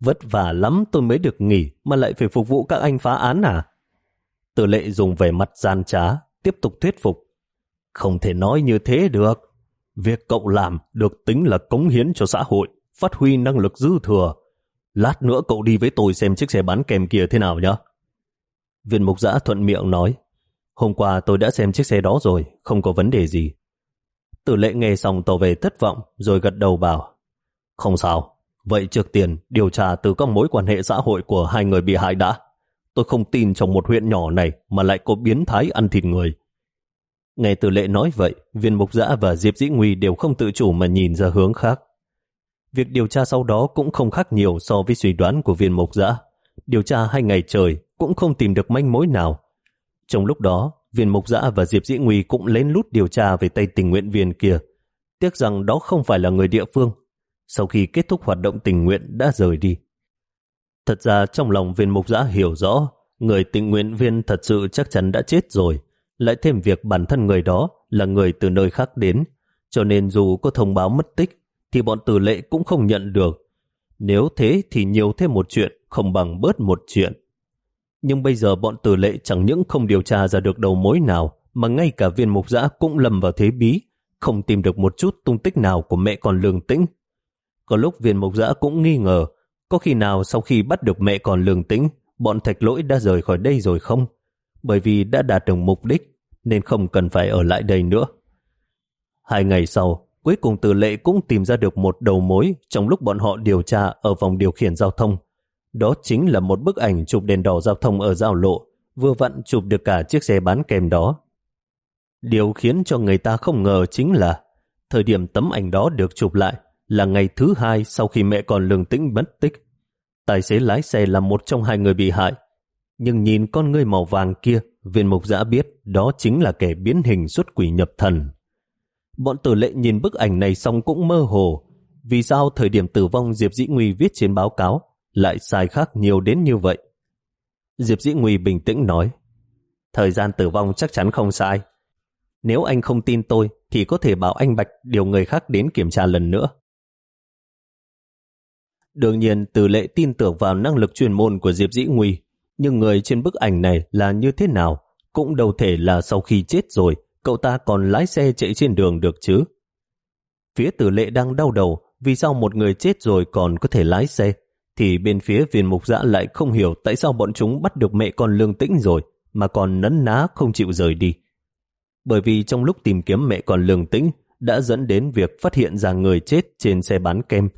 Vất vả lắm tôi mới được nghỉ mà lại phải phục vụ các anh phá án à? Tử lệ dùng vẻ mặt gian trá, tiếp tục thuyết phục. Không thể nói như thế được. Việc cậu làm được tính là cống hiến cho xã hội, phát huy năng lực dư thừa. Lát nữa cậu đi với tôi xem chiếc xe bán kèm kia thế nào nhá. Viên mục giã thuận miệng nói. Hôm qua tôi đã xem chiếc xe đó rồi, không có vấn đề gì. Tử lệ nghe xong tỏ về thất vọng, rồi gật đầu bảo. Không sao, vậy trước tiền điều tra từ các mối quan hệ xã hội của hai người bị hại đã. Tôi không tin trong một huyện nhỏ này mà lại có biến thái ăn thịt người. Nghe tử lệ nói vậy, viên mục giã và Diệp Dĩ Nguy đều không tự chủ mà nhìn ra hướng khác. Việc điều tra sau đó cũng không khác nhiều so với suy đoán của viên mục giã. Điều tra hai ngày trời cũng không tìm được manh mối nào. Trong lúc đó, viên mục giã và Diệp Dĩ Nguy cũng lén lút điều tra về tay tình nguyện viên kia. Tiếc rằng đó không phải là người địa phương. Sau khi kết thúc hoạt động tình nguyện đã rời đi. Thật ra trong lòng viên mục giã hiểu rõ người tình nguyện viên thật sự chắc chắn đã chết rồi. Lại thêm việc bản thân người đó là người từ nơi khác đến. Cho nên dù có thông báo mất tích thì bọn tử lệ cũng không nhận được. Nếu thế thì nhiều thêm một chuyện không bằng bớt một chuyện. Nhưng bây giờ bọn tử lệ chẳng những không điều tra ra được đầu mối nào mà ngay cả viên mục giã cũng lầm vào thế bí, không tìm được một chút tung tích nào của mẹ còn lường tĩnh. Có lúc viên mục giã cũng nghi ngờ có khi nào sau khi bắt được mẹ còn lường tĩnh bọn thạch lỗi đã rời khỏi đây rồi không? Bởi vì đã đạt được mục đích nên không cần phải ở lại đây nữa. Hai ngày sau, cuối cùng tử lệ cũng tìm ra được một đầu mối trong lúc bọn họ điều tra ở vòng điều khiển giao thông. Đó chính là một bức ảnh chụp đèn đỏ giao thông ở giao lộ, vừa vặn chụp được cả chiếc xe bán kèm đó. Điều khiến cho người ta không ngờ chính là thời điểm tấm ảnh đó được chụp lại là ngày thứ hai sau khi mẹ còn lường tĩnh mất tích. Tài xế lái xe là một trong hai người bị hại. Nhưng nhìn con người màu vàng kia, viên mục giã biết đó chính là kẻ biến hình xuất quỷ nhập thần. Bọn tử lệ nhìn bức ảnh này xong cũng mơ hồ. Vì sao thời điểm tử vong Diệp Dĩ Nguy viết trên báo cáo lại sai khác nhiều đến như vậy? Diệp Dĩ Nguy bình tĩnh nói Thời gian tử vong chắc chắn không sai. Nếu anh không tin tôi thì có thể bảo anh Bạch điều người khác đến kiểm tra lần nữa. Đương nhiên Tử Lệ tin tưởng vào năng lực chuyên môn của Diệp Dĩ Nguy, nhưng người trên bức ảnh này là như thế nào cũng đâu thể là sau khi chết rồi cậu ta còn lái xe chạy trên đường được chứ. Phía tử lệ đang đau đầu vì sao một người chết rồi còn có thể lái xe, thì bên phía viên mục dã lại không hiểu tại sao bọn chúng bắt được mẹ con lương tĩnh rồi mà còn nấn ná không chịu rời đi. Bởi vì trong lúc tìm kiếm mẹ con lương tĩnh đã dẫn đến việc phát hiện ra người chết trên xe bán kem,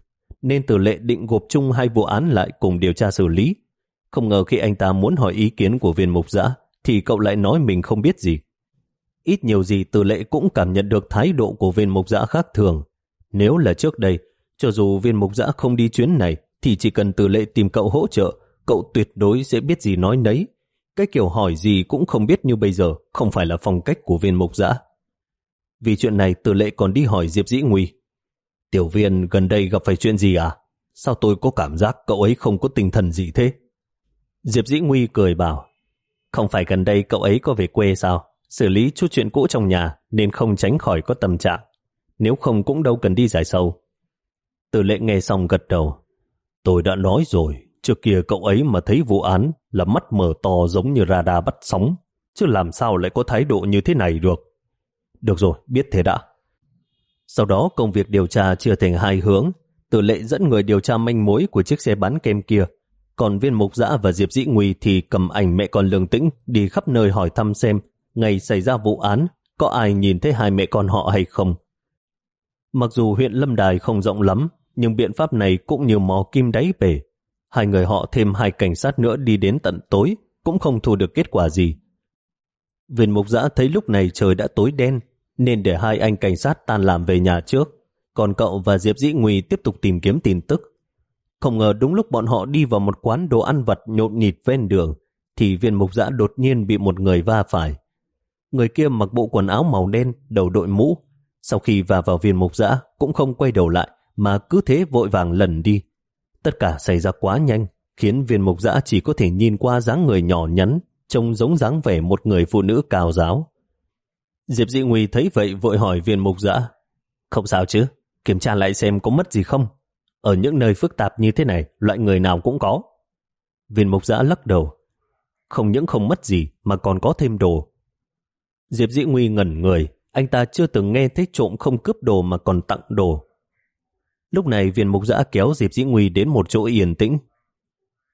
nên tử lệ định gộp chung hai vụ án lại cùng điều tra xử lý. Không ngờ khi anh ta muốn hỏi ý kiến của viên mục dã thì cậu lại nói mình không biết gì. Ít nhiều gì từ lệ cũng cảm nhận được thái độ của viên mục dã khác thường. Nếu là trước đây, cho dù viên mục dã không đi chuyến này, thì chỉ cần từ lệ tìm cậu hỗ trợ, cậu tuyệt đối sẽ biết gì nói nấy. Cái kiểu hỏi gì cũng không biết như bây giờ, không phải là phong cách của viên mục giã. Vì chuyện này từ lệ còn đi hỏi Diệp Dĩ Nguy. Tiểu viên gần đây gặp phải chuyện gì à? Sao tôi có cảm giác cậu ấy không có tinh thần gì thế? Diệp Dĩ Nguy cười bảo, không phải gần đây cậu ấy có về quê sao? xử lý chút chuyện cũ trong nhà nên không tránh khỏi có tâm trạng. Nếu không cũng đâu cần đi giải sâu. Từ lệ nghe xong gật đầu. Tôi đã nói rồi, trước kia cậu ấy mà thấy vụ án là mắt mở to giống như radar bắt sóng, chứ làm sao lại có thái độ như thế này được. Được rồi, biết thế đã. Sau đó công việc điều tra chia thành hai hướng. Tử lệ dẫn người điều tra manh mối của chiếc xe bán kem kia. Còn viên mục dã và Diệp Dĩ Nguy thì cầm ảnh mẹ con lương tĩnh đi khắp nơi hỏi thăm xem ngày xảy ra vụ án, có ai nhìn thấy hai mẹ con họ hay không? Mặc dù huyện Lâm Đài không rộng lắm, nhưng biện pháp này cũng như mò kim đáy bể. Hai người họ thêm hai cảnh sát nữa đi đến tận tối, cũng không thu được kết quả gì. Viên mục giã thấy lúc này trời đã tối đen, nên để hai anh cảnh sát tan làm về nhà trước. Còn cậu và Diệp Dĩ Nguy tiếp tục tìm kiếm tin tức. Không ngờ đúng lúc bọn họ đi vào một quán đồ ăn vặt nhộn nhịp ven đường, thì viên mục giã đột nhiên bị một người va phải. Người kia mặc bộ quần áo màu đen, đầu đội mũ. Sau khi va vào viên mục giã, cũng không quay đầu lại, mà cứ thế vội vàng lần đi. Tất cả xảy ra quá nhanh, khiến viên mục giã chỉ có thể nhìn qua dáng người nhỏ nhắn, trông giống dáng vẻ một người phụ nữ cao giáo. Diệp Dị Nguy thấy vậy vội hỏi viên mục giã. Không sao chứ, kiểm tra lại xem có mất gì không. Ở những nơi phức tạp như thế này, loại người nào cũng có. Viên mục giã lắc đầu. Không những không mất gì mà còn có thêm đồ. Diệp dị Nguy ngẩn người, anh ta chưa từng nghe thấy trộm không cướp đồ mà còn tặng đồ. Lúc này viên mục giã kéo Diệp Dĩ Nguy đến một chỗ yên tĩnh.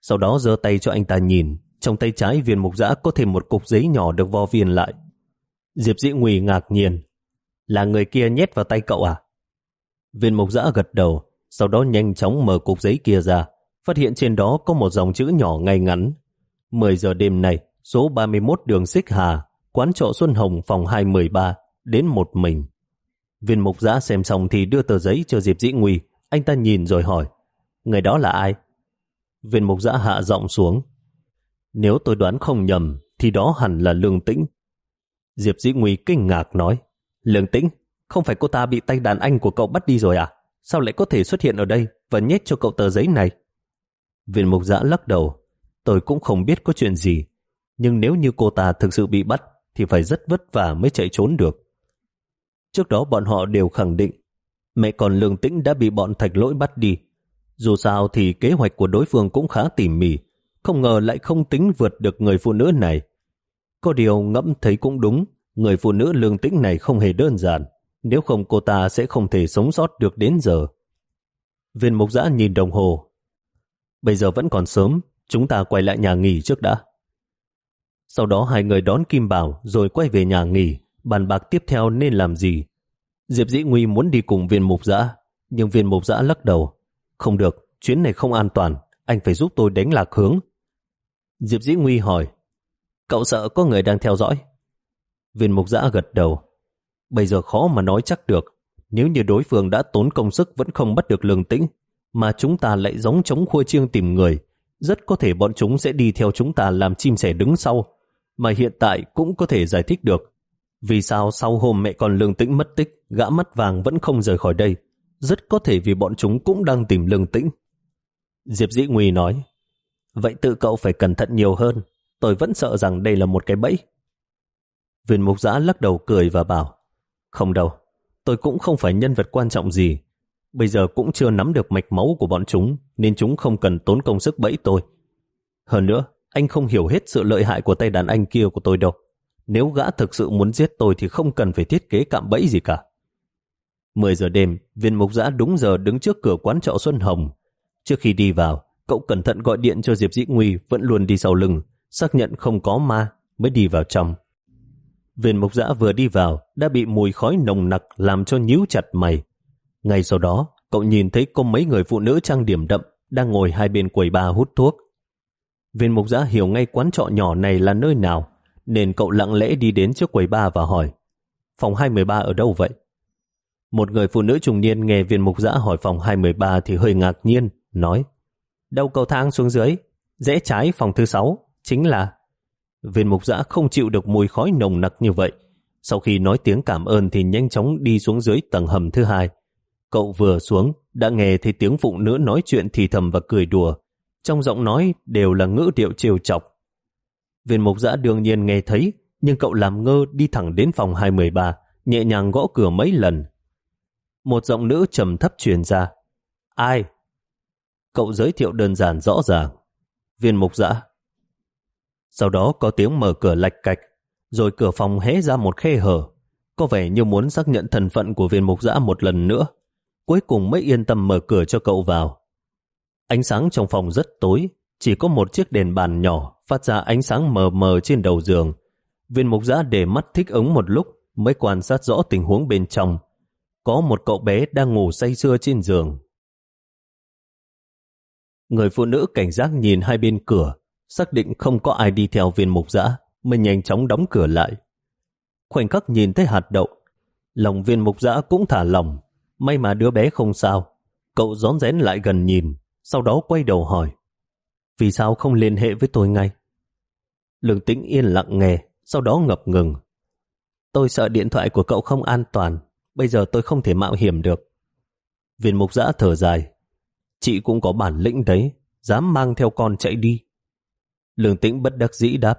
Sau đó giơ tay cho anh ta nhìn, trong tay trái viên mục giã có thêm một cục giấy nhỏ được vo viên lại. Diệp Dĩ Nguy ngạc nhiên. Là người kia nhét vào tay cậu à? Viên mục giã gật đầu, sau đó nhanh chóng mở cục giấy kia ra, phát hiện trên đó có một dòng chữ nhỏ ngay ngắn. 10 giờ đêm này, số 31 đường Xích Hà, quán trọ Xuân Hồng phòng 213, đến một mình. Viên mục giã xem xong thì đưa tờ giấy cho Diệp Dĩ Nguy. Anh ta nhìn rồi hỏi, người đó là ai? Viên mục giã hạ giọng xuống. Nếu tôi đoán không nhầm, thì đó hẳn là Lương Tĩnh. Diệp Dĩ Nguy kinh ngạc nói, Lương Tĩnh, không phải cô ta bị tay đàn anh của cậu bắt đi rồi à? Sao lại có thể xuất hiện ở đây và nhét cho cậu tờ giấy này? Viên mục giã lắc đầu, tôi cũng không biết có chuyện gì. Nhưng nếu như cô ta thực sự bị bắt, thì phải rất vất vả mới chạy trốn được. Trước đó bọn họ đều khẳng định mẹ còn lương tĩnh đã bị bọn thạch lỗi bắt đi. Dù sao thì kế hoạch của đối phương cũng khá tỉ mỉ, không ngờ lại không tính vượt được người phụ nữ này. Có điều ngẫm thấy cũng đúng, người phụ nữ lương tĩnh này không hề đơn giản, nếu không cô ta sẽ không thể sống sót được đến giờ. Viên mục giã nhìn đồng hồ. Bây giờ vẫn còn sớm, chúng ta quay lại nhà nghỉ trước đã. Sau đó hai người đón Kim Bảo rồi quay về nhà nghỉ, bàn bạc tiếp theo nên làm gì. Diệp Dĩ Nguy muốn đi cùng viên mục dã nhưng viên mục dã lắc đầu. Không được, chuyến này không an toàn, anh phải giúp tôi đánh lạc hướng. Diệp Dĩ Nguy hỏi, cậu sợ có người đang theo dõi? Viên mục dã gật đầu. Bây giờ khó mà nói chắc được, nếu như đối phương đã tốn công sức vẫn không bắt được lương tĩnh, mà chúng ta lại giống chống khua chiêng tìm người, rất có thể bọn chúng sẽ đi theo chúng ta làm chim sẻ đứng sau, mà hiện tại cũng có thể giải thích được. Vì sao sau hôm mẹ con lương tĩnh mất tích, gã mắt vàng vẫn không rời khỏi đây? Rất có thể vì bọn chúng cũng đang tìm lương tĩnh. Diệp Dĩ Nguy nói, vậy tự cậu phải cẩn thận nhiều hơn, tôi vẫn sợ rằng đây là một cái bẫy. Viên mục giã lắc đầu cười và bảo, không đâu, tôi cũng không phải nhân vật quan trọng gì. Bây giờ cũng chưa nắm được mạch máu của bọn chúng, nên chúng không cần tốn công sức bẫy tôi. Hơn nữa, anh không hiểu hết sự lợi hại của tay đàn anh kia của tôi đâu. Nếu gã thực sự muốn giết tôi thì không cần phải thiết kế cạm bẫy gì cả. 10 giờ đêm, viên mục giã đúng giờ đứng trước cửa quán trọ Xuân Hồng. Trước khi đi vào, cậu cẩn thận gọi điện cho Diệp Dĩ Nguy vẫn luôn đi sau lưng, xác nhận không có ma mới đi vào trong. Viên mục giã vừa đi vào đã bị mùi khói nồng nặc làm cho nhíu chặt mày. Ngay sau đó, cậu nhìn thấy có mấy người phụ nữ trang điểm đậm đang ngồi hai bên quầy bar hút thuốc. Viên mục giã hiểu ngay quán trọ nhỏ này là nơi nào, nên cậu lặng lẽ đi đến trước quầy bar và hỏi phòng 213 ở đâu vậy? Một người phụ nữ trung niên nghe viên mục giã hỏi phòng 213 thì hơi ngạc nhiên, nói Đâu cầu thang xuống dưới, rẽ trái phòng thứ 6, chính là... Viên mục giã không chịu được mùi khói nồng nặc như vậy. Sau khi nói tiếng cảm ơn thì nhanh chóng đi xuống dưới tầng hầm thứ hai. Cậu vừa xuống, đã nghe thấy tiếng phụ nữ nói chuyện thì thầm và cười đùa. Trong giọng nói đều là ngữ điệu trêu chọc. Viên mục giã đương nhiên nghe thấy, nhưng cậu làm ngơ đi thẳng đến phòng 213, nhẹ nhàng gõ cửa mấy lần. Một giọng nữ trầm thấp truyền ra. Ai? Cậu giới thiệu đơn giản rõ ràng. Viên mục dã. Sau đó có tiếng mở cửa lạch cạch, rồi cửa phòng hé ra một khe hở. Có vẻ như muốn xác nhận thân phận của viên mục dã một lần nữa. Cuối cùng mới yên tâm mở cửa cho cậu vào. Ánh sáng trong phòng rất tối, chỉ có một chiếc đèn bàn nhỏ phát ra ánh sáng mờ mờ trên đầu giường. Viên mục giã để mắt thích ứng một lúc mới quan sát rõ tình huống bên trong. Có một cậu bé đang ngủ say sưa trên giường. Người phụ nữ cảnh giác nhìn hai bên cửa, xác định không có ai đi theo viên mục dã, mình nhanh chóng đóng cửa lại. Khoảnh khắc nhìn thấy hạt đậu, lòng viên mục dã cũng thả lòng. May mà đứa bé không sao. Cậu rón rén lại gần nhìn, sau đó quay đầu hỏi. Vì sao không liên hệ với tôi ngay? Lương tĩnh yên lặng nghe, sau đó ngập ngừng. Tôi sợ điện thoại của cậu không an toàn, bây giờ tôi không thể mạo hiểm được. Viên mục giã thở dài. Chị cũng có bản lĩnh đấy, dám mang theo con chạy đi. Lương tĩnh bất đắc dĩ đáp.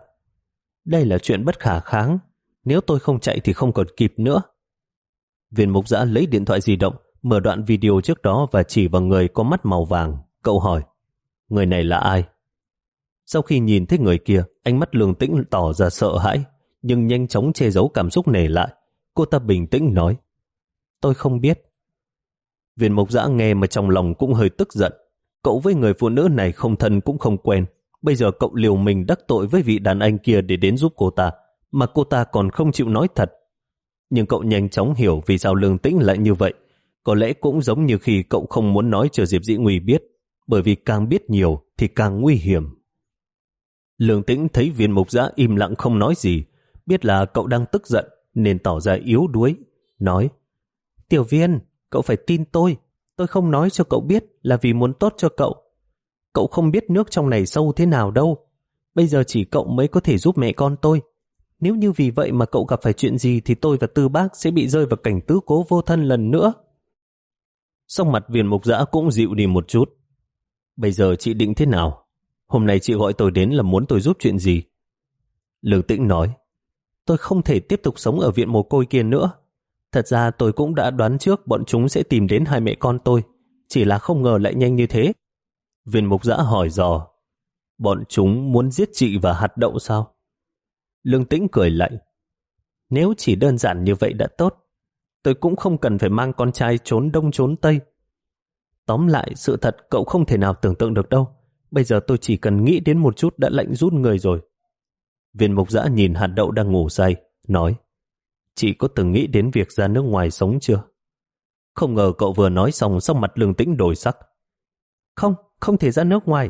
Đây là chuyện bất khả kháng, nếu tôi không chạy thì không còn kịp nữa. Viên mục giã lấy điện thoại di động, mở đoạn video trước đó và chỉ vào người có mắt màu vàng. Cậu hỏi, người này là ai? Sau khi nhìn thấy người kia, ánh mắt lương tĩnh tỏ ra sợ hãi, nhưng nhanh chóng che giấu cảm xúc nể lại. Cô ta bình tĩnh nói, tôi không biết. Viên mộc giã nghe mà trong lòng cũng hơi tức giận. Cậu với người phụ nữ này không thân cũng không quen. Bây giờ cậu liều mình đắc tội với vị đàn anh kia để đến giúp cô ta, mà cô ta còn không chịu nói thật. Nhưng cậu nhanh chóng hiểu vì sao lương tĩnh lại như vậy. Có lẽ cũng giống như khi cậu không muốn nói cho Diệp Dĩ Nguy biết, bởi vì càng biết nhiều thì càng nguy hiểm. Lương tĩnh thấy viên mục giã im lặng không nói gì, biết là cậu đang tức giận nên tỏ ra yếu đuối, nói Tiểu viên, cậu phải tin tôi, tôi không nói cho cậu biết là vì muốn tốt cho cậu. Cậu không biết nước trong này sâu thế nào đâu, bây giờ chỉ cậu mới có thể giúp mẹ con tôi. Nếu như vì vậy mà cậu gặp phải chuyện gì thì tôi và tư bác sẽ bị rơi vào cảnh tứ cố vô thân lần nữa. Xong mặt viên mục giã cũng dịu đi một chút. Bây giờ chị định thế nào? Hôm nay chị gọi tôi đến là muốn tôi giúp chuyện gì? Lương tĩnh nói, tôi không thể tiếp tục sống ở viện mồ côi kia nữa. Thật ra tôi cũng đã đoán trước bọn chúng sẽ tìm đến hai mẹ con tôi, chỉ là không ngờ lại nhanh như thế. Viên mục giã hỏi dò, bọn chúng muốn giết chị và hạt đậu sao? Lương tĩnh cười lạnh, nếu chỉ đơn giản như vậy đã tốt, tôi cũng không cần phải mang con trai trốn đông trốn tây. Tóm lại, sự thật cậu không thể nào tưởng tượng được đâu. Bây giờ tôi chỉ cần nghĩ đến một chút đã lạnh rút người rồi. Viên mục giã nhìn hạt đậu đang ngủ say, nói Chị có từng nghĩ đến việc ra nước ngoài sống chưa? Không ngờ cậu vừa nói xong sau mặt lương tĩnh đổi sắc. Không, không thể ra nước ngoài.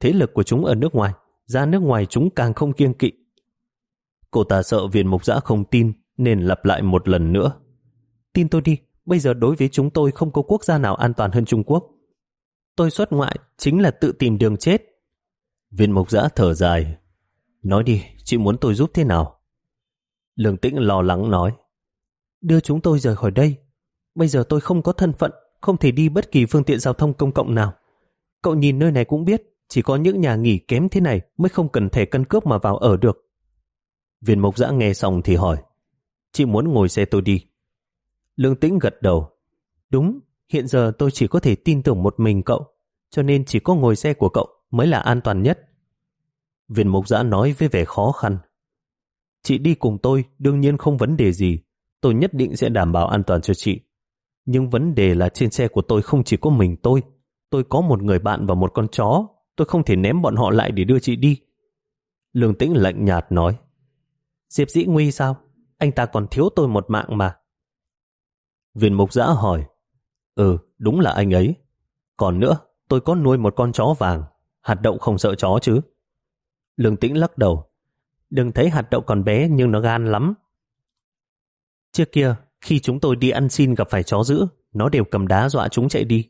Thế lực của chúng ở nước ngoài, ra nước ngoài chúng càng không kiêng kỵ. Cô ta sợ viên mục giã không tin, nên lặp lại một lần nữa. Tin tôi đi, bây giờ đối với chúng tôi không có quốc gia nào an toàn hơn Trung Quốc. Tôi xuất ngoại chính là tự tìm đường chết. Viên mục giã thở dài. Nói đi, chị muốn tôi giúp thế nào? Lương tĩnh lo lắng nói. Đưa chúng tôi rời khỏi đây. Bây giờ tôi không có thân phận, không thể đi bất kỳ phương tiện giao thông công cộng nào. Cậu nhìn nơi này cũng biết, chỉ có những nhà nghỉ kém thế này mới không cần thẻ căn cước mà vào ở được. Viên mộc giã nghe xong thì hỏi, chị muốn ngồi xe tôi đi. Lương tĩnh gật đầu. Đúng, hiện giờ tôi chỉ có thể tin tưởng một mình cậu, cho nên chỉ có ngồi xe của cậu mới là an toàn nhất. Viên mục giã nói với vẻ khó khăn. Chị đi cùng tôi đương nhiên không vấn đề gì, tôi nhất định sẽ đảm bảo an toàn cho chị. Nhưng vấn đề là trên xe của tôi không chỉ có mình tôi, tôi có một người bạn và một con chó, tôi không thể ném bọn họ lại để đưa chị đi. Lương tĩnh lạnh nhạt nói, Diệp dĩ nguy sao? Anh ta còn thiếu tôi một mạng mà. Viên mục giã hỏi, Ừ, đúng là anh ấy. Còn nữa, tôi có nuôi một con chó vàng, hạt đậu không sợ chó chứ. Lương tĩnh lắc đầu, đừng thấy hạt đậu còn bé nhưng nó gan lắm. Trước kia, khi chúng tôi đi ăn xin gặp phải chó dữ, nó đều cầm đá dọa chúng chạy đi.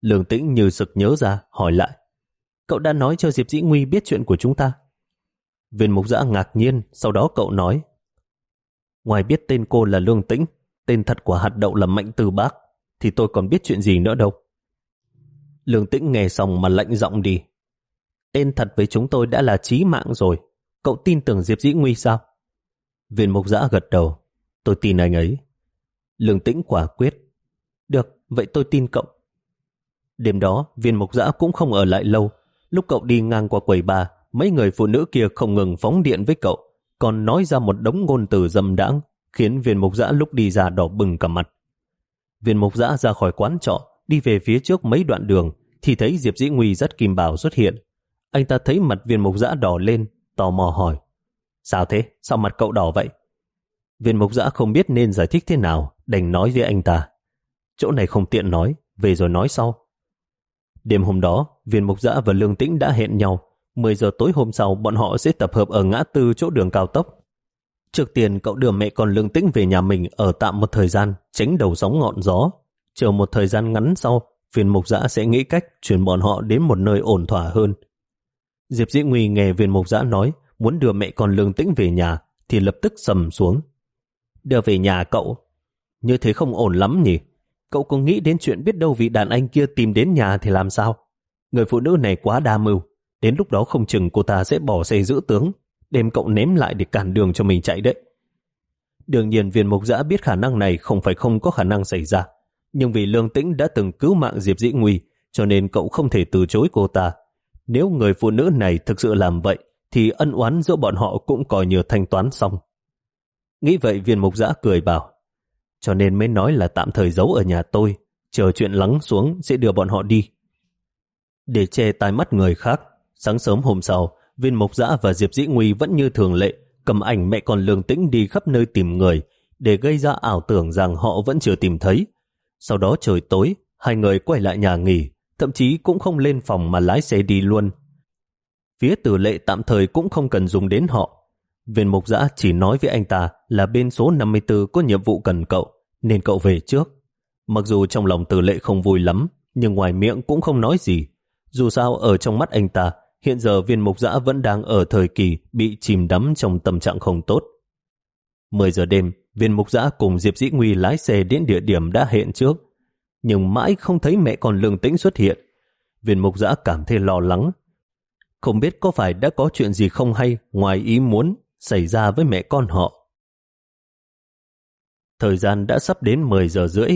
Lương tĩnh như sực nhớ ra, hỏi lại. Cậu đã nói cho Diệp Dĩ Nguy biết chuyện của chúng ta. Viên mục giã ngạc nhiên, sau đó cậu nói. Ngoài biết tên cô là Lương Tĩnh, tên thật của hạt đậu là Mạnh Từ Bác, thì tôi còn biết chuyện gì nữa đâu. Lương Tĩnh nghe xong mà lạnh giọng đi. Tên thật với chúng tôi đã là chí mạng rồi. Cậu tin tưởng Diệp Dĩ Nguy sao? Viên mục giã gật đầu. Tôi tin anh ấy. Lương Tĩnh quả quyết. Được, vậy tôi tin cậu. Đêm đó, viên mục giã cũng không ở lại lâu. Lúc cậu đi ngang qua quầy bà, mấy người phụ nữ kia không ngừng phóng điện với cậu, còn nói ra một đống ngôn từ dâm đãng, khiến viên mục giã lúc đi ra đỏ bừng cả mặt. Viên mục giã ra khỏi quán trọ, đi về phía trước mấy đoạn đường, thì thấy Diệp Dĩ Nguy rất kim bảo xuất hiện. Anh ta thấy mặt viên mục giã đỏ lên, tò mò hỏi. Sao thế? Sao mặt cậu đỏ vậy? Viên mục giã không biết nên giải thích thế nào, đành nói với anh ta. Chỗ này không tiện nói, về rồi nói sau. Đêm hôm đó, viên mục giã và lương tĩnh đã hẹn nhau. 10 giờ tối hôm sau, bọn họ sẽ tập hợp ở ngã tư chỗ đường cao tốc. Trước tiên cậu đưa mẹ con lương tĩnh về nhà mình ở tạm một thời gian, tránh đầu sóng ngọn gió. Chờ một thời gian ngắn sau, viên mục giã sẽ nghĩ cách chuyển bọn họ đến một nơi ổn thỏa hơn. Diệp Dĩ Nguy nghe viên mục giã nói muốn đưa mẹ con lương tĩnh về nhà thì lập tức sầm xuống. Đưa về nhà cậu. Như thế không ổn lắm nhỉ? Cậu có nghĩ đến chuyện biết đâu vị đàn anh kia tìm đến nhà thì làm sao? Người phụ nữ này quá đa mưu. Đến lúc đó không chừng cô ta sẽ bỏ xe giữ tướng, đem cậu ném lại để cản đường cho mình chạy đấy. Đương nhiên viên mục giã biết khả năng này không phải không có khả năng xảy ra. Nhưng vì Lương Tĩnh đã từng cứu mạng Diệp Dĩ Nguy, cho nên cậu không thể từ chối cô ta. Nếu người phụ nữ này thực sự làm vậy, thì ân oán giữa bọn họ cũng coi như thanh toán xong. Nghĩ vậy viên mục giã cười bảo, cho nên mới nói là tạm thời giấu ở nhà tôi, chờ chuyện lắng xuống sẽ đưa bọn họ đi. Để che tai mắt người khác, sáng sớm hôm sau, viên mục giã và Diệp Dĩ Nguy vẫn như thường lệ, cầm ảnh mẹ con lương tĩnh đi khắp nơi tìm người, để gây ra ảo tưởng rằng họ vẫn chưa tìm thấy. Sau đó trời tối, hai người quay lại nhà nghỉ, thậm chí cũng không lên phòng mà lái xe đi luôn. Phía tử lệ tạm thời cũng không cần dùng đến họ. Viên mục giã chỉ nói với anh ta là bên số 54 có nhiệm vụ cần cậu, nên cậu về trước. Mặc dù trong lòng tử lệ không vui lắm, nhưng ngoài miệng cũng không nói gì. Dù sao ở trong mắt anh ta, hiện giờ viên mục giã vẫn đang ở thời kỳ bị chìm đắm trong tâm trạng không tốt. 10 giờ đêm, viên mục giã cùng Diệp Dĩ Nguy lái xe đến địa điểm đã hẹn trước. Nhưng mãi không thấy mẹ con lương tĩnh xuất hiện. Viên mục giã cảm thấy lo lắng. Không biết có phải đã có chuyện gì không hay ngoài ý muốn xảy ra với mẹ con họ. Thời gian đã sắp đến 10 giờ rưỡi,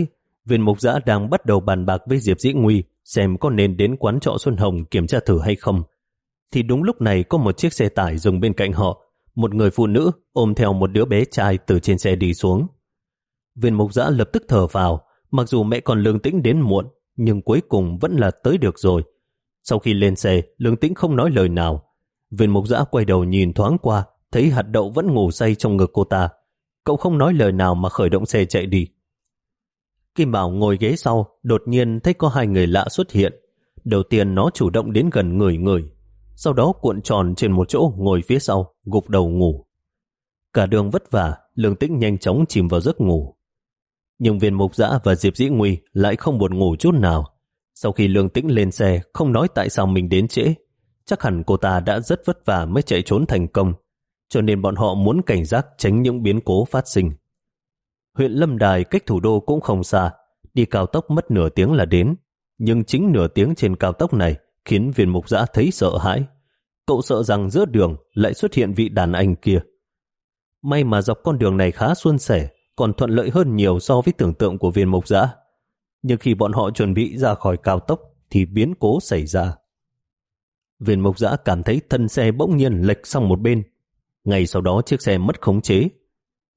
viên mục giã đang bắt đầu bàn bạc với Diệp Dĩ Nguy xem có nên đến quán trọ Xuân Hồng kiểm tra thử hay không. Thì đúng lúc này có một chiếc xe tải dừng bên cạnh họ, một người phụ nữ ôm theo một đứa bé trai từ trên xe đi xuống. Viên mục giã lập tức thở vào, mặc dù mẹ còn lương tĩnh đến muộn, nhưng cuối cùng vẫn là tới được rồi. Sau khi lên xe, lương tĩnh không nói lời nào. Viên mục giã quay đầu nhìn thoáng qua, thấy hạt đậu vẫn ngủ say trong ngực cô ta. Cậu không nói lời nào mà khởi động xe chạy đi. Kim Bảo ngồi ghế sau, đột nhiên thấy có hai người lạ xuất hiện. Đầu tiên nó chủ động đến gần người người, sau đó cuộn tròn trên một chỗ ngồi phía sau, gục đầu ngủ. Cả đường vất vả, lương tĩnh nhanh chóng chìm vào giấc ngủ. Nhưng viên mục giã và Diệp Dĩ Nguy lại không buồn ngủ chút nào. Sau khi lương tĩnh lên xe, không nói tại sao mình đến trễ. Chắc hẳn cô ta đã rất vất vả mới chạy trốn thành công, cho nên bọn họ muốn cảnh giác tránh những biến cố phát sinh. Huyện Lâm Đài cách thủ đô cũng không xa, đi cao tốc mất nửa tiếng là đến. Nhưng chính nửa tiếng trên cao tốc này khiến viên mục giã thấy sợ hãi. Cậu sợ rằng giữa đường lại xuất hiện vị đàn anh kia. May mà dọc con đường này khá suôn sẻ, còn thuận lợi hơn nhiều so với tưởng tượng của viên mục giã. Nhưng khi bọn họ chuẩn bị ra khỏi cao tốc, thì biến cố xảy ra. Viên mục giã cảm thấy thân xe bỗng nhiên lệch sang một bên. Ngay sau đó chiếc xe mất khống chế.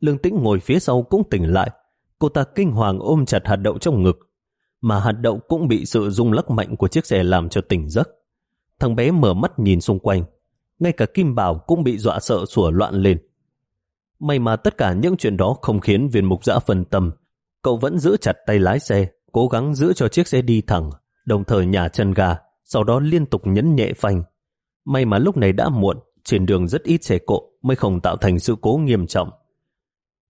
Lương tĩnh ngồi phía sau cũng tỉnh lại. Cô ta kinh hoàng ôm chặt hạt đậu trong ngực. Mà hạt đậu cũng bị sự rung lắc mạnh của chiếc xe làm cho tỉnh giấc. Thằng bé mở mắt nhìn xung quanh. Ngay cả Kim Bảo cũng bị dọa sợ sủa loạn lên. May mà tất cả những chuyện đó không khiến viên mục giã phân tâm. Cậu vẫn giữ chặt tay lái xe, cố gắng giữ cho chiếc xe đi thẳng, đồng thời nhả chân ga, sau đó liên tục nhấn nhẹ phanh. May mà lúc này đã muộn, trên đường rất ít xe cộ mới không tạo thành sự cố nghiêm trọng.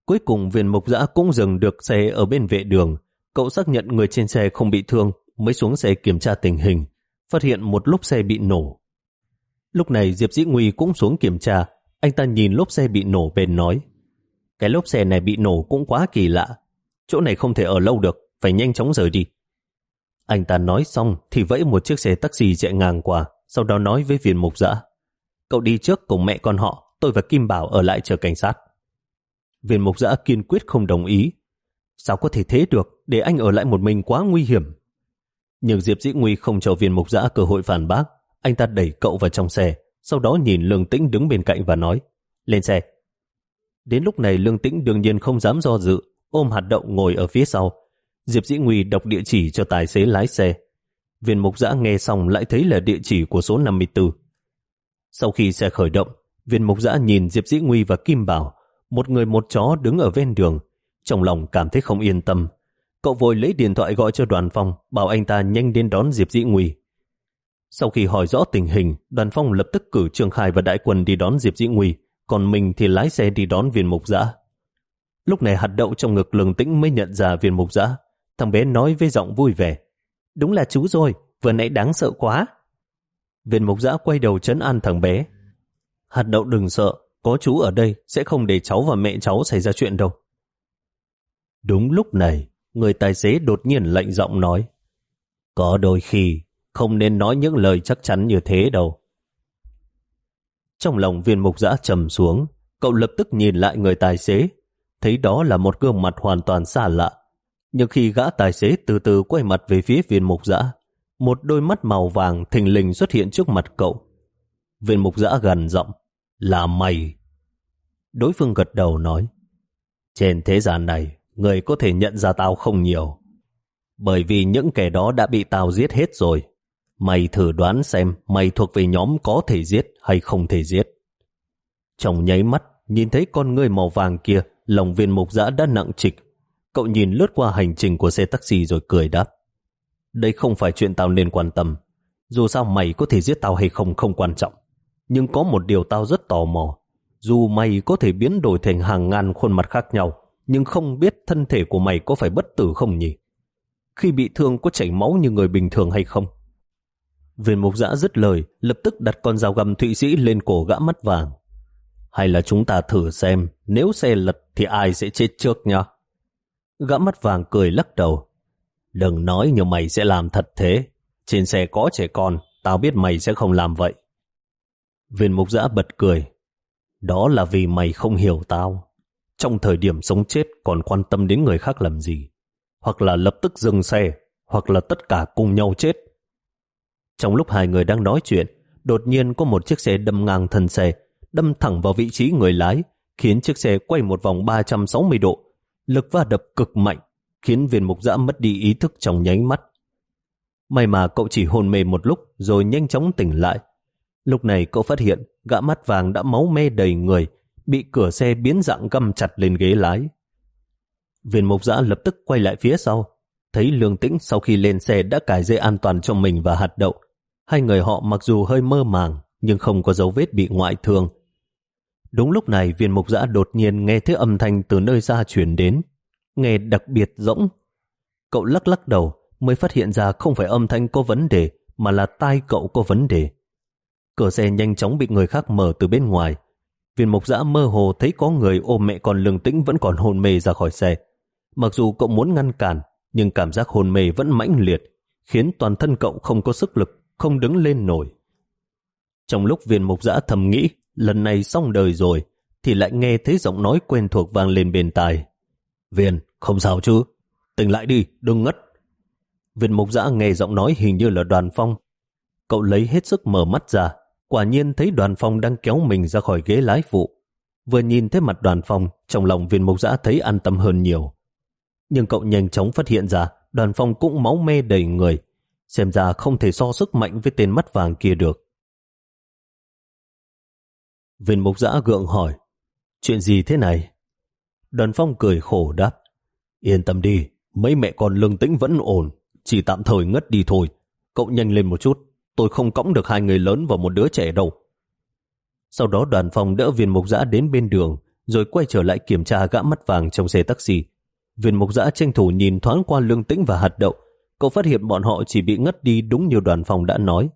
Cuối cùng viên mục giã cũng dừng được xe ở bên vệ đường. Cậu xác nhận người trên xe không bị thương mới xuống xe kiểm tra tình hình, phát hiện một lốp xe bị nổ. Lúc này Diệp Dĩ Nguy cũng xuống kiểm tra, anh ta nhìn lốp xe bị nổ bên nói cái lốp xe này bị nổ cũng quá kỳ lạ. Chỗ này không thể ở lâu được, phải nhanh chóng rời đi. Anh ta nói xong thì vẫy một chiếc xe taxi chạy ngang qua, sau đó nói với viên mục dã Cậu đi trước cùng mẹ con họ, tôi và Kim Bảo ở lại chờ cảnh sát. Viên mục dã kiên quyết không đồng ý. Sao có thể thế được, để anh ở lại một mình quá nguy hiểm. Nhưng Diệp Dĩ Nguy không cho viên mục dã cơ hội phản bác. Anh ta đẩy cậu vào trong xe, sau đó nhìn Lương Tĩnh đứng bên cạnh và nói, lên xe. Đến lúc này Lương Tĩnh đương nhiên không dám do dự, ôm hạt đậu ngồi ở phía sau. Diệp Dĩ Nguy đọc địa chỉ cho tài xế lái xe. Viên mục giã nghe xong lại thấy là địa chỉ của số 54. Sau khi xe khởi động, viên mục giã nhìn Diệp Dĩ Nguy và Kim Bảo, một người một chó đứng ở ven đường. Trong lòng cảm thấy không yên tâm. Cậu vội lấy điện thoại gọi cho đoàn phong, bảo anh ta nhanh đến đón Diệp Dĩ Nguy. Sau khi hỏi rõ tình hình, đoàn phong lập tức cử Trương Khai và đại quân đi đón Diệp Dĩ Nguy, còn mình thì lái xe đi đón viên mục giã. Lúc này hạt đậu trong ngực lường tĩnh mới nhận ra viên mục giã. Thằng bé nói với giọng vui vẻ. Đúng là chú rồi, vừa nãy đáng sợ quá. Viên mục giã quay đầu chấn an thằng bé. Hạt đậu đừng sợ, có chú ở đây sẽ không để cháu và mẹ cháu xảy ra chuyện đâu. Đúng lúc này, người tài xế đột nhiên lạnh giọng nói. Có đôi khi, không nên nói những lời chắc chắn như thế đâu. Trong lòng viên mục giã trầm xuống, cậu lập tức nhìn lại người tài xế, thấy đó là một gương mặt hoàn toàn xa lạ. Nhưng khi gã tài xế từ từ quay mặt về phía viên mục giã, một đôi mắt màu vàng thình lình xuất hiện trước mặt cậu. Viên mục giã gần giọng, là mày. Đối phương gật đầu nói, trên thế gian này, người có thể nhận ra tao không nhiều. Bởi vì những kẻ đó đã bị tao giết hết rồi. Mày thử đoán xem mày thuộc về nhóm có thể giết hay không thể giết. Trong nháy mắt, nhìn thấy con người màu vàng kia, lòng viên mục giã đã nặng trịch. Cậu nhìn lướt qua hành trình của xe taxi rồi cười đáp. Đây không phải chuyện tao nên quan tâm. Dù sao mày có thể giết tao hay không không quan trọng. Nhưng có một điều tao rất tò mò. Dù mày có thể biến đổi thành hàng ngàn khuôn mặt khác nhau, nhưng không biết thân thể của mày có phải bất tử không nhỉ? Khi bị thương có chảy máu như người bình thường hay không? Viên mục giã dứt lời, lập tức đặt con dao găm Thụy Sĩ lên cổ gã mắt vàng. Hay là chúng ta thử xem, nếu xe lật thì ai sẽ chết trước nha? Gã mắt vàng cười lắc đầu. Đừng nói như mày sẽ làm thật thế. Trên xe có trẻ con, tao biết mày sẽ không làm vậy. Viên mục giã bật cười. Đó là vì mày không hiểu tao. Trong thời điểm sống chết còn quan tâm đến người khác làm gì. Hoặc là lập tức dừng xe, hoặc là tất cả cùng nhau chết. Trong lúc hai người đang nói chuyện, đột nhiên có một chiếc xe đâm ngang thân xe, đâm thẳng vào vị trí người lái, khiến chiếc xe quay một vòng 360 độ. Lực va đập cực mạnh, khiến viên mục giã mất đi ý thức trong nháy mắt. May mà cậu chỉ hôn mê một lúc rồi nhanh chóng tỉnh lại. Lúc này cậu phát hiện gã mắt vàng đã máu me đầy người, bị cửa xe biến dạng găm chặt lên ghế lái. Viên mục giã lập tức quay lại phía sau, thấy lương tĩnh sau khi lên xe đã cài dây an toàn cho mình và hạt đậu. Hai người họ mặc dù hơi mơ màng, nhưng không có dấu vết bị ngoại thương. Đúng lúc này viên mục giã đột nhiên nghe thấy âm thanh từ nơi xa chuyển đến, nghe đặc biệt rỗng. Cậu lắc lắc đầu mới phát hiện ra không phải âm thanh có vấn đề, mà là tai cậu có vấn đề. Cửa xe nhanh chóng bị người khác mở từ bên ngoài. Viên mục giã mơ hồ thấy có người ôm mẹ còn lương tĩnh vẫn còn hôn mê ra khỏi xe. Mặc dù cậu muốn ngăn cản, nhưng cảm giác hôn mê vẫn mãnh liệt, khiến toàn thân cậu không có sức lực, không đứng lên nổi. Trong lúc viên mục giã thầm nghĩ, lần này xong đời rồi, thì lại nghe thấy giọng nói quen thuộc vang lên bên tai. Viên, không sao chứ? Tỉnh lại đi, đừng ngất. Viên mục giã nghe giọng nói hình như là đoàn phong. Cậu lấy hết sức mở mắt ra, quả nhiên thấy đoàn phong đang kéo mình ra khỏi ghế lái phụ. Vừa nhìn thấy mặt đoàn phong, trong lòng viên mục giã thấy an tâm hơn nhiều. Nhưng cậu nhanh chóng phát hiện ra đoàn phong cũng máu mê đầy người, xem ra không thể so sức mạnh với tên mắt vàng kia được. Viên mục giã gượng hỏi, chuyện gì thế này? Đoàn phong cười khổ đáp, yên tâm đi, mấy mẹ con lương tĩnh vẫn ổn, chỉ tạm thời ngất đi thôi. Cậu nhanh lên một chút, tôi không cõng được hai người lớn và một đứa trẻ đâu. Sau đó đoàn phong đỡ viên mục giã đến bên đường, rồi quay trở lại kiểm tra gã mắt vàng trong xe taxi. Viên mục giã tranh thủ nhìn thoáng qua lương tĩnh và hạt đậu, cậu phát hiện bọn họ chỉ bị ngất đi đúng như đoàn phong đã nói.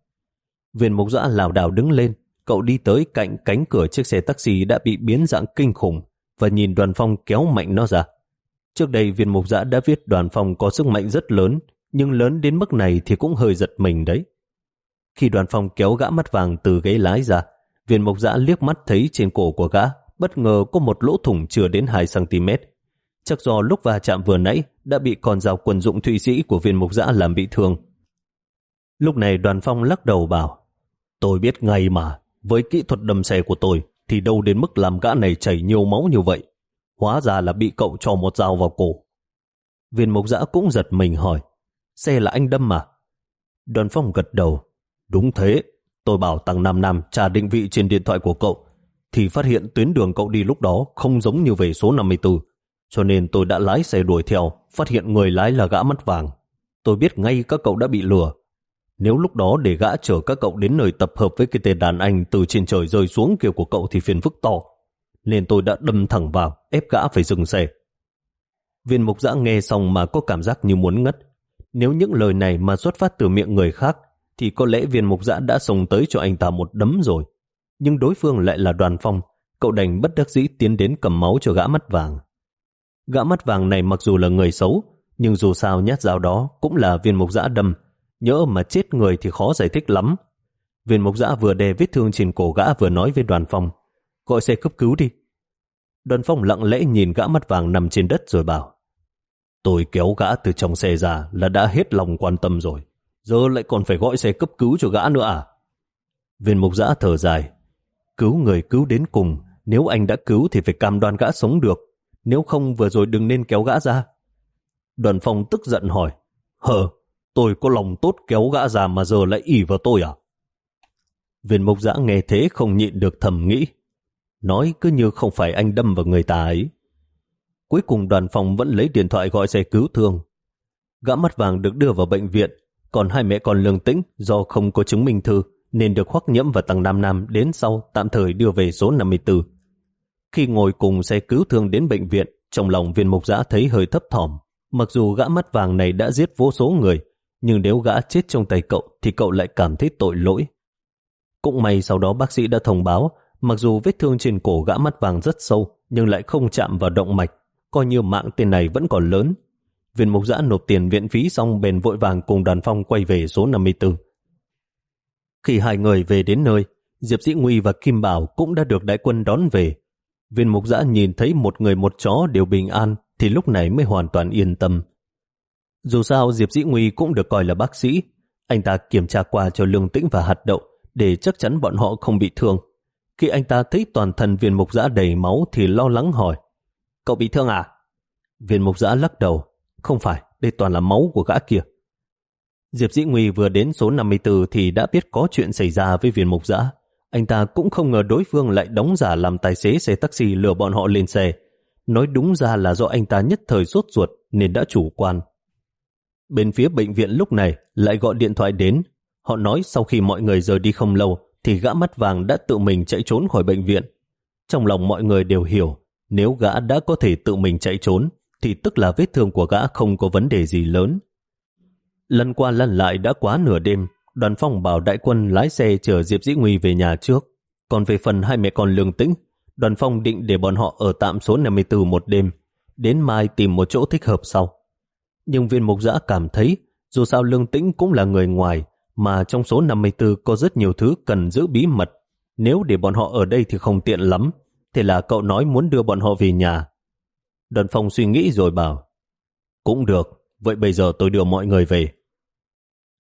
Viên mục giã lảo đảo đứng lên, cậu đi tới cạnh cánh cửa chiếc xe taxi đã bị biến dạng kinh khủng và nhìn đoàn phong kéo mạnh nó ra. Trước đây viên mục giã đã viết đoàn phong có sức mạnh rất lớn, nhưng lớn đến mức này thì cũng hơi giật mình đấy. Khi đoàn phong kéo gã mắt vàng từ ghế lái ra, viên mục giã liếc mắt thấy trên cổ của gã bất ngờ có một lỗ thủng chưa đến 2cm. Chắc do lúc va chạm vừa nãy đã bị con dao quần dụng thụy sĩ của viên mục giã làm bị thương. Lúc này đoàn phong lắc đầu bảo Tôi biết ngay mà, với kỹ thuật đâm xe của tôi thì đâu đến mức làm gã này chảy nhiều máu như vậy. Hóa ra là bị cậu cho một dao vào cổ. Viên mục giã cũng giật mình hỏi xe là anh đâm mà. Đoàn phong gật đầu. Đúng thế, tôi bảo tăng Nam Nam trả định vị trên điện thoại của cậu thì phát hiện tuyến đường cậu đi lúc đó không giống như về số 54. Cho nên tôi đã lái xe đuổi theo, phát hiện người lái là gã mắt vàng. Tôi biết ngay các cậu đã bị lừa. Nếu lúc đó để gã chở các cậu đến nơi tập hợp với cái tên đàn anh từ trên trời rơi xuống kia của cậu thì phiền phức to. Nên tôi đã đâm thẳng vào, ép gã phải dừng xe. Viên mục giã nghe xong mà có cảm giác như muốn ngất. Nếu những lời này mà xuất phát từ miệng người khác, thì có lẽ viên mục giã đã sống tới cho anh ta một đấm rồi. Nhưng đối phương lại là đoàn phong, cậu đành bất đắc dĩ tiến đến cầm máu cho gã mắt vàng. Gã mắt vàng này mặc dù là người xấu, nhưng dù sao nhát dao đó cũng là viên mục dã đâm. Nhỡ mà chết người thì khó giải thích lắm. Viên mục dã vừa đè vết thương trên cổ gã vừa nói với đoàn phong, gọi xe cấp cứu đi. Đoàn phong lặng lẽ nhìn gã mắt vàng nằm trên đất rồi bảo, tôi kéo gã từ trong xe ra là đã hết lòng quan tâm rồi, giờ lại còn phải gọi xe cấp cứu cho gã nữa à? Viên mục dã thở dài, cứu người cứu đến cùng, nếu anh đã cứu thì phải cam đoan gã sống được, nếu không vừa rồi đừng nên kéo gã ra. Đoàn phong tức giận hỏi, hờ, tôi có lòng tốt kéo gã ra mà giờ lại ỉ vào tôi à? Viên Mộc giã nghe thế không nhịn được thầm nghĩ, nói cứ như không phải anh đâm vào người ta ấy. Cuối cùng đoàn phòng vẫn lấy điện thoại gọi xe cứu thương. Gã mắt vàng được đưa vào bệnh viện, còn hai mẹ con lương tĩnh do không có chứng minh thư nên được khoác nhiễm vào tầng Nam Nam đến sau tạm thời đưa về số 54. Khi ngồi cùng xe cứu thương đến bệnh viện, trong lòng viên mục giã thấy hơi thấp thỏm. Mặc dù gã mắt vàng này đã giết vô số người, nhưng nếu gã chết trong tay cậu thì cậu lại cảm thấy tội lỗi. Cũng may sau đó bác sĩ đã thông báo Mặc dù vết thương trên cổ gã mắt vàng rất sâu, nhưng lại không chạm vào động mạch, coi như mạng tên này vẫn còn lớn. Viên mục giã nộp tiền viện phí xong bền vội vàng cùng đoàn phong quay về số 54. Khi hai người về đến nơi, Diệp Dĩ Nguy và Kim Bảo cũng đã được đại quân đón về. Viên mục giã nhìn thấy một người một chó đều bình an, thì lúc này mới hoàn toàn yên tâm. Dù sao Diệp Dĩ Nguy cũng được coi là bác sĩ, anh ta kiểm tra qua cho lương tĩnh và hạt đậu để chắc chắn bọn họ không bị thương. Khi anh ta thấy toàn thân viên mục giã đầy máu thì lo lắng hỏi Cậu bị thương à? Viên mục giã lắc đầu Không phải, đây toàn là máu của gã kia. Diệp Dĩ Nguy vừa đến số 54 thì đã biết có chuyện xảy ra với viên mục giã. Anh ta cũng không ngờ đối phương lại đóng giả làm tài xế xe taxi lừa bọn họ lên xe. Nói đúng ra là do anh ta nhất thời rốt ruột nên đã chủ quan. Bên phía bệnh viện lúc này lại gọi điện thoại đến. Họ nói sau khi mọi người rời đi không lâu thì gã mắt vàng đã tự mình chạy trốn khỏi bệnh viện. Trong lòng mọi người đều hiểu, nếu gã đã có thể tự mình chạy trốn, thì tức là vết thương của gã không có vấn đề gì lớn. Lần qua lần lại đã quá nửa đêm, đoàn phong bảo đại quân lái xe chở Diệp Dĩ Nguy về nhà trước. Còn về phần hai mẹ con lương tĩnh, đoàn phong định để bọn họ ở tạm số 54 một đêm, đến mai tìm một chỗ thích hợp sau. Nhưng viên mục giã cảm thấy, dù sao lương tĩnh cũng là người ngoài, mà trong số 54 có rất nhiều thứ cần giữ bí mật. Nếu để bọn họ ở đây thì không tiện lắm, thế là cậu nói muốn đưa bọn họ về nhà. Đoàn phong suy nghĩ rồi bảo, cũng được, vậy bây giờ tôi đưa mọi người về.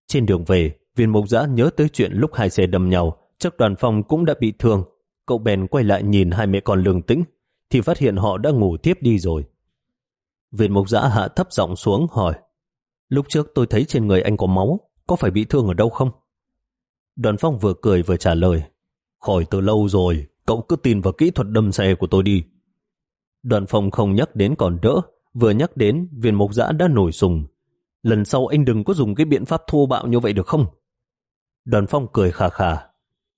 Trên đường về, viên mục giã nhớ tới chuyện lúc hai xe đâm nhau, chắc đoàn phong cũng đã bị thương. Cậu bèn quay lại nhìn hai mẹ con lương tĩnh, thì phát hiện họ đã ngủ tiếp đi rồi. Viên mục giã hạ thấp giọng xuống hỏi, lúc trước tôi thấy trên người anh có máu, có phải bị thương ở đâu không? Đoàn phong vừa cười vừa trả lời, khỏi từ lâu rồi, cậu cứ tin vào kỹ thuật đâm xe của tôi đi. Đoàn phong không nhắc đến còn đỡ, vừa nhắc đến viên mộc giã đã nổi sùng. Lần sau anh đừng có dùng cái biện pháp thô bạo như vậy được không? Đoàn phong cười khà khà,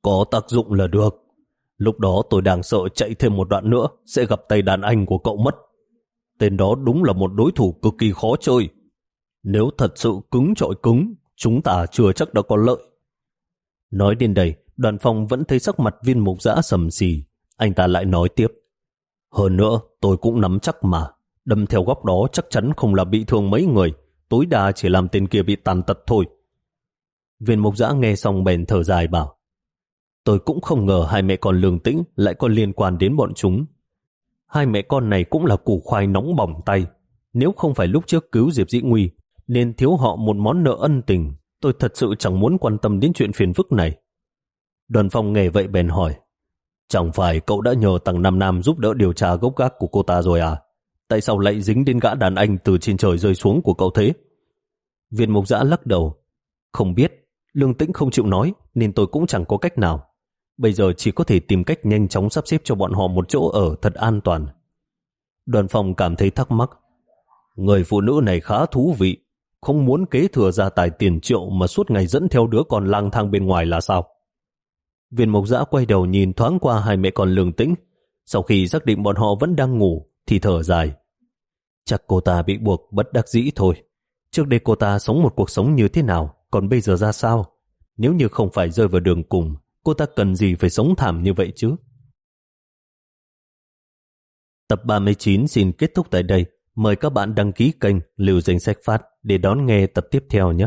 có tác dụng là được. Lúc đó tôi đang sợ chạy thêm một đoạn nữa sẽ gặp tay đàn anh của cậu mất. Tên đó đúng là một đối thủ cực kỳ khó chơi. Nếu thật sự cứng trọi cứng chúng ta chưa chắc đã có lợi. Nói đến đây, đoàn phong vẫn thấy sắc mặt viên mục giã sầm xì. Anh ta lại nói tiếp. Hơn nữa, tôi cũng nắm chắc mà. Đâm theo góc đó chắc chắn không là bị thương mấy người. Tối đa chỉ làm tên kia bị tàn tật thôi. Viên mục giã nghe xong bèn thở dài bảo. Tôi cũng không ngờ hai mẹ con lương tĩnh lại còn liên quan đến bọn chúng. Hai mẹ con này cũng là củ khoai nóng bỏng tay. Nếu không phải lúc trước cứu Diệp Dĩ Nguy nên thiếu họ một món nợ ân tình. Tôi thật sự chẳng muốn quan tâm đến chuyện phiền phức này. Đoàn phong nghe vậy bèn hỏi, chẳng phải cậu đã nhờ tầng Nam Nam giúp đỡ điều tra gốc gác của cô ta rồi à? Tại sao lại dính đến gã đàn anh từ trên trời rơi xuống của cậu thế? Viên mục giã lắc đầu. Không biết, lương tĩnh không chịu nói nên tôi cũng chẳng có cách nào. Bây giờ chỉ có thể tìm cách nhanh chóng sắp xếp cho bọn họ một chỗ ở thật an toàn. Đoàn phòng cảm thấy thắc mắc. Người phụ nữ này khá thú vị, không muốn kế thừa gia tài tiền triệu mà suốt ngày dẫn theo đứa con lang thang bên ngoài là sao? Viên mộc giã quay đầu nhìn thoáng qua hai mẹ con lường tĩnh. Sau khi xác định bọn họ vẫn đang ngủ, thì thở dài. Chắc cô ta bị buộc bất đắc dĩ thôi. Trước đây cô ta sống một cuộc sống như thế nào, còn bây giờ ra sao? Nếu như không phải rơi vào đường cùng, cô ta cần gì phải sống thảm như vậy chứ? Tập 39 xin kết thúc tại đây. Mời các bạn đăng ký kênh Lưu Danh Sách Phát để đón nghe tập tiếp theo nhé.